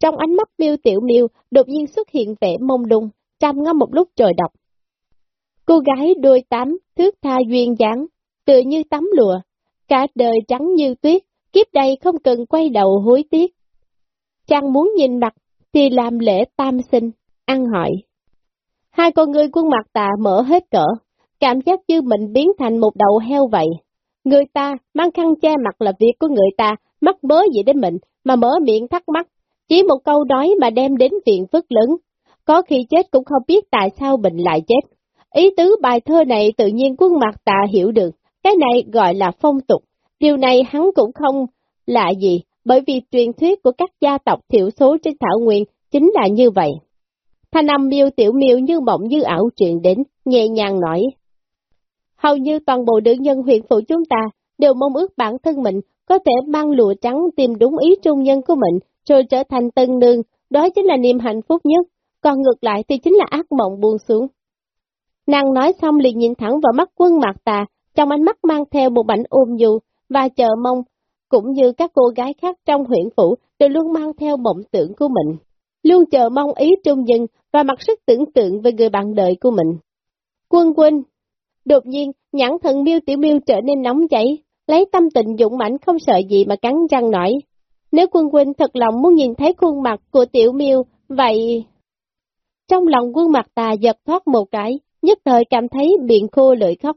Trong ánh mắt miêu tiểu miêu đột nhiên xuất hiện vẻ mông đung, trầm ngâm một lúc rồi đọc. Cô gái đôi tám, thước tha duyên dáng, tựa như tắm lụa, cả đời trắng như tuyết, kiếp đây không cần quay đầu hối tiếc. Chàng muốn nhìn mặt thì làm lễ tam sinh, ăn hỏi. Hai con người quân mặt tà mở hết cỡ, cảm giác như mình biến thành một đầu heo vậy. Người ta mang khăn che mặt là việc của người ta, mắc bớ gì đến mình, mà mở miệng thắc mắc. Chỉ một câu nói mà đem đến viện phức lớn. Có khi chết cũng không biết tại sao mình lại chết. Ý tứ bài thơ này tự nhiên quân mặt tà hiểu được, cái này gọi là phong tục. Điều này hắn cũng không lạ gì, bởi vì truyền thuyết của các gia tộc thiểu số trên Thảo Nguyên chính là như vậy. Thanh âm miêu tiểu miêu như mộng như ảo truyền đến, nhẹ nhàng nói. Hầu như toàn bộ nữ nhân huyện phủ chúng ta đều mong ước bản thân mình có thể mang lụa trắng tìm đúng ý trung nhân của mình, rồi trở thành tân nương, đó chính là niềm hạnh phúc nhất, còn ngược lại thì chính là ác mộng buông xuống. Nàng nói xong liền nhìn thẳng vào mắt quân mạc tà, trong ánh mắt mang theo một bảnh ôm dù và chờ mong, cũng như các cô gái khác trong huyện phủ đều luôn mang theo mộng tưởng của mình, luôn chờ mong ý trung nhân và mặc sức tưởng tượng về người bạn đời của mình. Quân quân, đột nhiên nhãn thần miêu tiểu miêu trở nên nóng chảy, lấy tâm tình dũng mãnh không sợ gì mà cắn răng nói. Nếu quân quân thật lòng muốn nhìn thấy khuôn mặt của tiểu miêu, vậy... Trong lòng quân mặt tà giật thoát một cái, nhất thời cảm thấy miệng khô lưỡi khóc.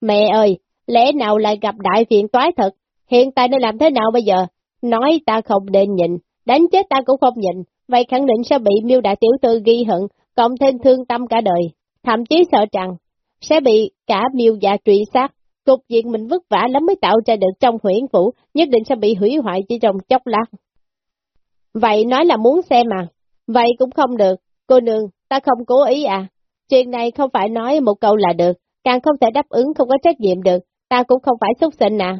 Mẹ ơi, lẽ nào lại gặp đại phiền toái thật, hiện tại nên làm thế nào bây giờ? Nói ta không nên nhịn đánh chết ta cũng không nhịn vậy khẳng định sẽ bị miêu đại tiểu thư ghi hận, cộng thêm thương tâm cả đời, thậm chí sợ rằng sẽ bị cả miêu già truy sát. Cục diện mình vất vả lắm mới tạo ra được trong huyển phủ, nhất định sẽ bị hủy hoại chỉ trong chốc lát. Vậy nói là muốn xem mà, vậy cũng không được, cô nương, ta không cố ý à, chuyện này không phải nói một câu là được, càng không thể đáp ứng không có trách nhiệm được, ta cũng không phải xuất sinh à.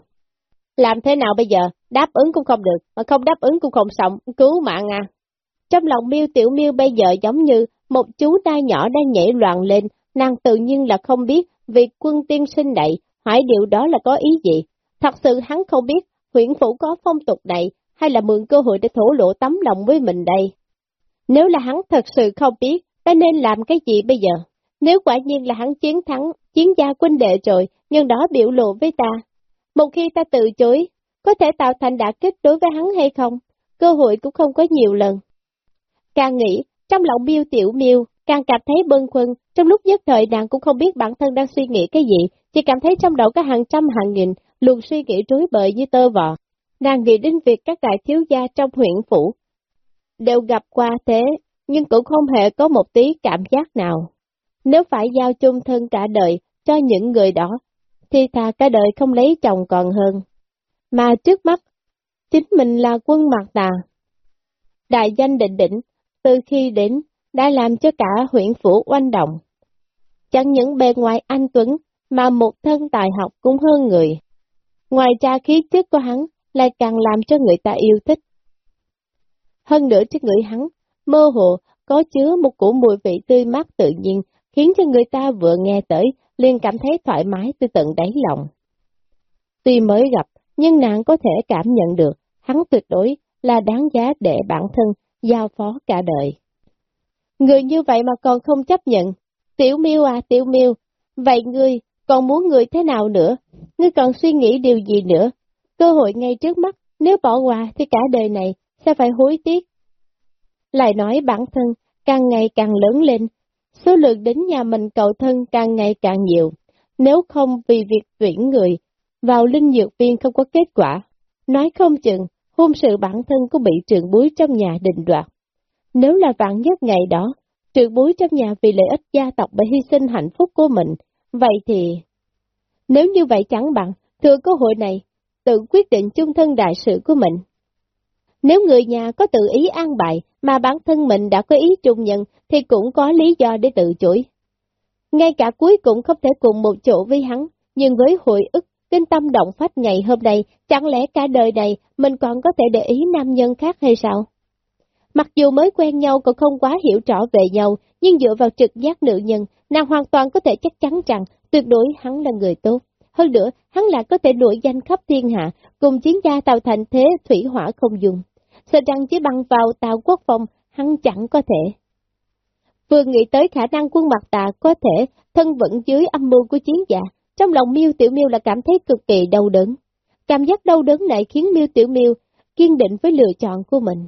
Làm thế nào bây giờ, đáp ứng cũng không được, mà không đáp ứng cũng không xong, cứu mạng à. Trong lòng miêu tiểu miêu bây giờ giống như một chú đai nhỏ đang nhảy loạn lên, nàng tự nhiên là không biết việc quân tiên sinh này hỏi điều đó là có ý gì. Thật sự hắn không biết huyện phủ có phong tục này hay là mượn cơ hội để thổ lộ tấm lòng với mình đây. Nếu là hắn thật sự không biết, ta nên làm cái gì bây giờ? Nếu quả nhiên là hắn chiến thắng, chiến gia quân đệ rồi, nhưng đó biểu lộ với ta. Một khi ta từ chối, có thể tạo thành đả kích đối với hắn hay không? Cơ hội cũng không có nhiều lần. Càng nghĩ, trong lòng miêu tiểu miêu, càng cảm thấy bâng khuâng, trong lúc nhất thời nàng cũng không biết bản thân đang suy nghĩ cái gì, chỉ cảm thấy trong đầu có hàng trăm hàng nghìn, luồng suy nghĩ rối bời như tơ vò. Nàng nghĩ đến việc các đại thiếu gia trong huyện phủ đều gặp qua thế, nhưng cũng không hề có một tí cảm giác nào. Nếu phải giao chung thân cả đời cho những người đó, thì thà cả đời không lấy chồng còn hơn. Mà trước mắt, chính mình là quân mặt tà. Đại danh định đỉnh, từ khi đến, đã làm cho cả huyện phủ oanh động. Chẳng những bề ngoài anh Tuấn, mà một thân tài học cũng hơn người. Ngoài ra khí chất của hắn lại càng làm cho người ta yêu thích. Hơn nữa trên người hắn, mơ hồ, có chứa một củ mùi vị tươi mát tự nhiên, khiến cho người ta vừa nghe tới, liền cảm thấy thoải mái từ tận đáy lòng. Tuy mới gặp, nhưng nàng có thể cảm nhận được, hắn tuyệt đối là đáng giá để bản thân giao phó cả đời. Người như vậy mà còn không chấp nhận. Tiểu miêu à, tiểu miêu, vậy ngươi còn muốn người thế nào nữa? Ngươi còn suy nghĩ điều gì nữa? Cơ hội ngay trước mắt, nếu bỏ qua thì cả đời này sẽ phải hối tiếc. Lại nói bản thân càng ngày càng lớn lên, số lượng đến nhà mình cầu thân càng ngày càng nhiều. Nếu không vì việc tuyển người vào linh dược viên không có kết quả, nói không chừng hôn sự bản thân cũng bị trường búi trong nhà định đoạt. Nếu là vạn nhất ngày đó, trường búi trong nhà vì lợi ích gia tộc bị hy sinh hạnh phúc của mình, vậy thì... Nếu như vậy chẳng bằng, thừa cơ hội này, tự quyết định chung thân đại sự của mình. Nếu người nhà có tự ý an bài, mà bản thân mình đã có ý chung nhận, thì cũng có lý do để tự chối. Ngay cả cuối cùng không thể cùng một chỗ với hắn, nhưng với hội ức, kinh tâm động phách ngày hôm nay, chẳng lẽ cả đời này mình còn có thể để ý nam nhân khác hay sao? Mặc dù mới quen nhau còn không quá hiểu rõ về nhau, nhưng dựa vào trực giác nữ nhân, nàng hoàn toàn có thể chắc chắn rằng tuyệt đối hắn là người tốt. Hơn nữa, hắn lại có thể đuổi danh khắp thiên hạ, cùng chiến gia tạo thành thế thủy hỏa không dùng. Sợ rằng chỉ bằng vào tàu quốc phòng, hắn chẳng có thể. Vừa nghĩ tới khả năng quân mặt tà có thể thân vẫn dưới âm mưu của chiến giả trong lòng miêu Tiểu miêu là cảm thấy cực kỳ đau đớn. Cảm giác đau đớn này khiến miêu Tiểu miêu kiên định với lựa chọn của mình.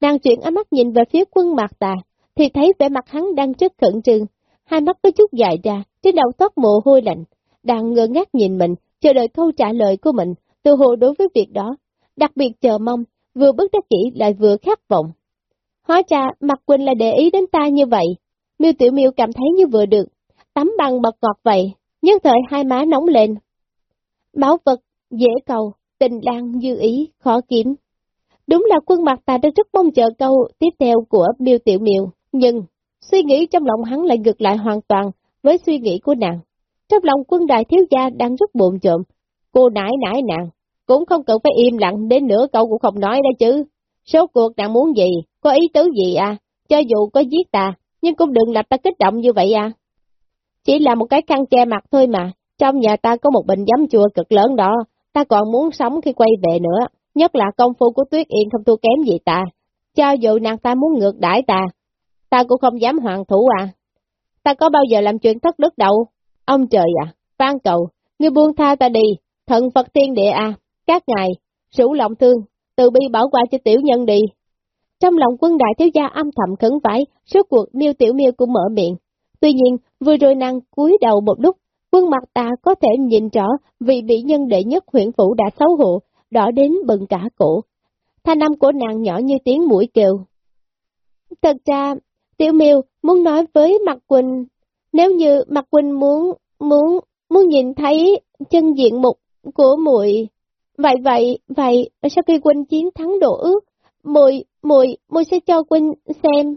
Nàng chuyển ánh mắt nhìn về phía quân mặt tà, thì thấy vẻ mặt hắn đang rất khẩn trương, hai mắt có chút dài ra, trên đầu tóc mồ hôi lạnh, đang ngơ ngác nhìn mình, chờ đợi câu trả lời của mình, từ hồ đối với việc đó, đặc biệt chờ mong, vừa bất đắc chỉ lại vừa khát vọng. Hóa ra, mặt Quỳnh là để ý đến ta như vậy, miêu Tiểu miêu cảm thấy như vừa được, tắm bằng bật ngọt vậy, nhất thời hai má nóng lên. Bảo vật, dễ cầu, tình lang dư ý, khó kiếm. Đúng là quân mặt ta đã rất mong chờ câu tiếp theo của miêu Tiểu miêu nhưng suy nghĩ trong lòng hắn lại ngược lại hoàn toàn với suy nghĩ của nàng. Trong lòng quân đại thiếu gia đang rất buồn trộm, cô nãi nãi nàng, cũng không cần phải im lặng đến nửa câu cũng không nói đó chứ. Số cuộc nàng muốn gì, có ý tứ gì à, cho dù có giết ta, nhưng cũng đừng làm ta kích động như vậy à. Chỉ là một cái khăn che mặt thôi mà, trong nhà ta có một bình giấm chua cực lớn đó, ta còn muốn sống khi quay về nữa, nhất là công phu của Tuyết Yên không thua kém gì ta. Cho dù nàng ta muốn ngược đãi ta, ta cũng không dám hoàng thủ à. Ta có bao giờ làm chuyện thất đức đâu. Ông trời à, van cầu, ngươi buông tha ta đi, thần Phật tiên địa à, các ngài, rủ lòng thương, từ bi bảo qua cho tiểu nhân đi. Trong lòng quân đại thiếu gia âm thầm khấn vái, số cuộc miêu tiểu miêu cũng mở miệng. Tuy nhiên, vừa rồi nàng cúi đầu một lúc, quân mặt ta có thể nhìn rõ vì bị nhân đệ nhất huyện phủ đã xấu hổ, đỏ đến bừng cả cổ. Thanh âm của nàng nhỏ như tiếng mũi kêu. Thật ra, Tiểu miêu muốn nói với Mặt Quỳnh, nếu như Mặt Quỳnh muốn, muốn, muốn nhìn thấy chân diện mục của muội Vậy vậy, vậy, sau khi quân chiến thắng độ ước, mùi, mùi, mùi sẽ cho quân xem.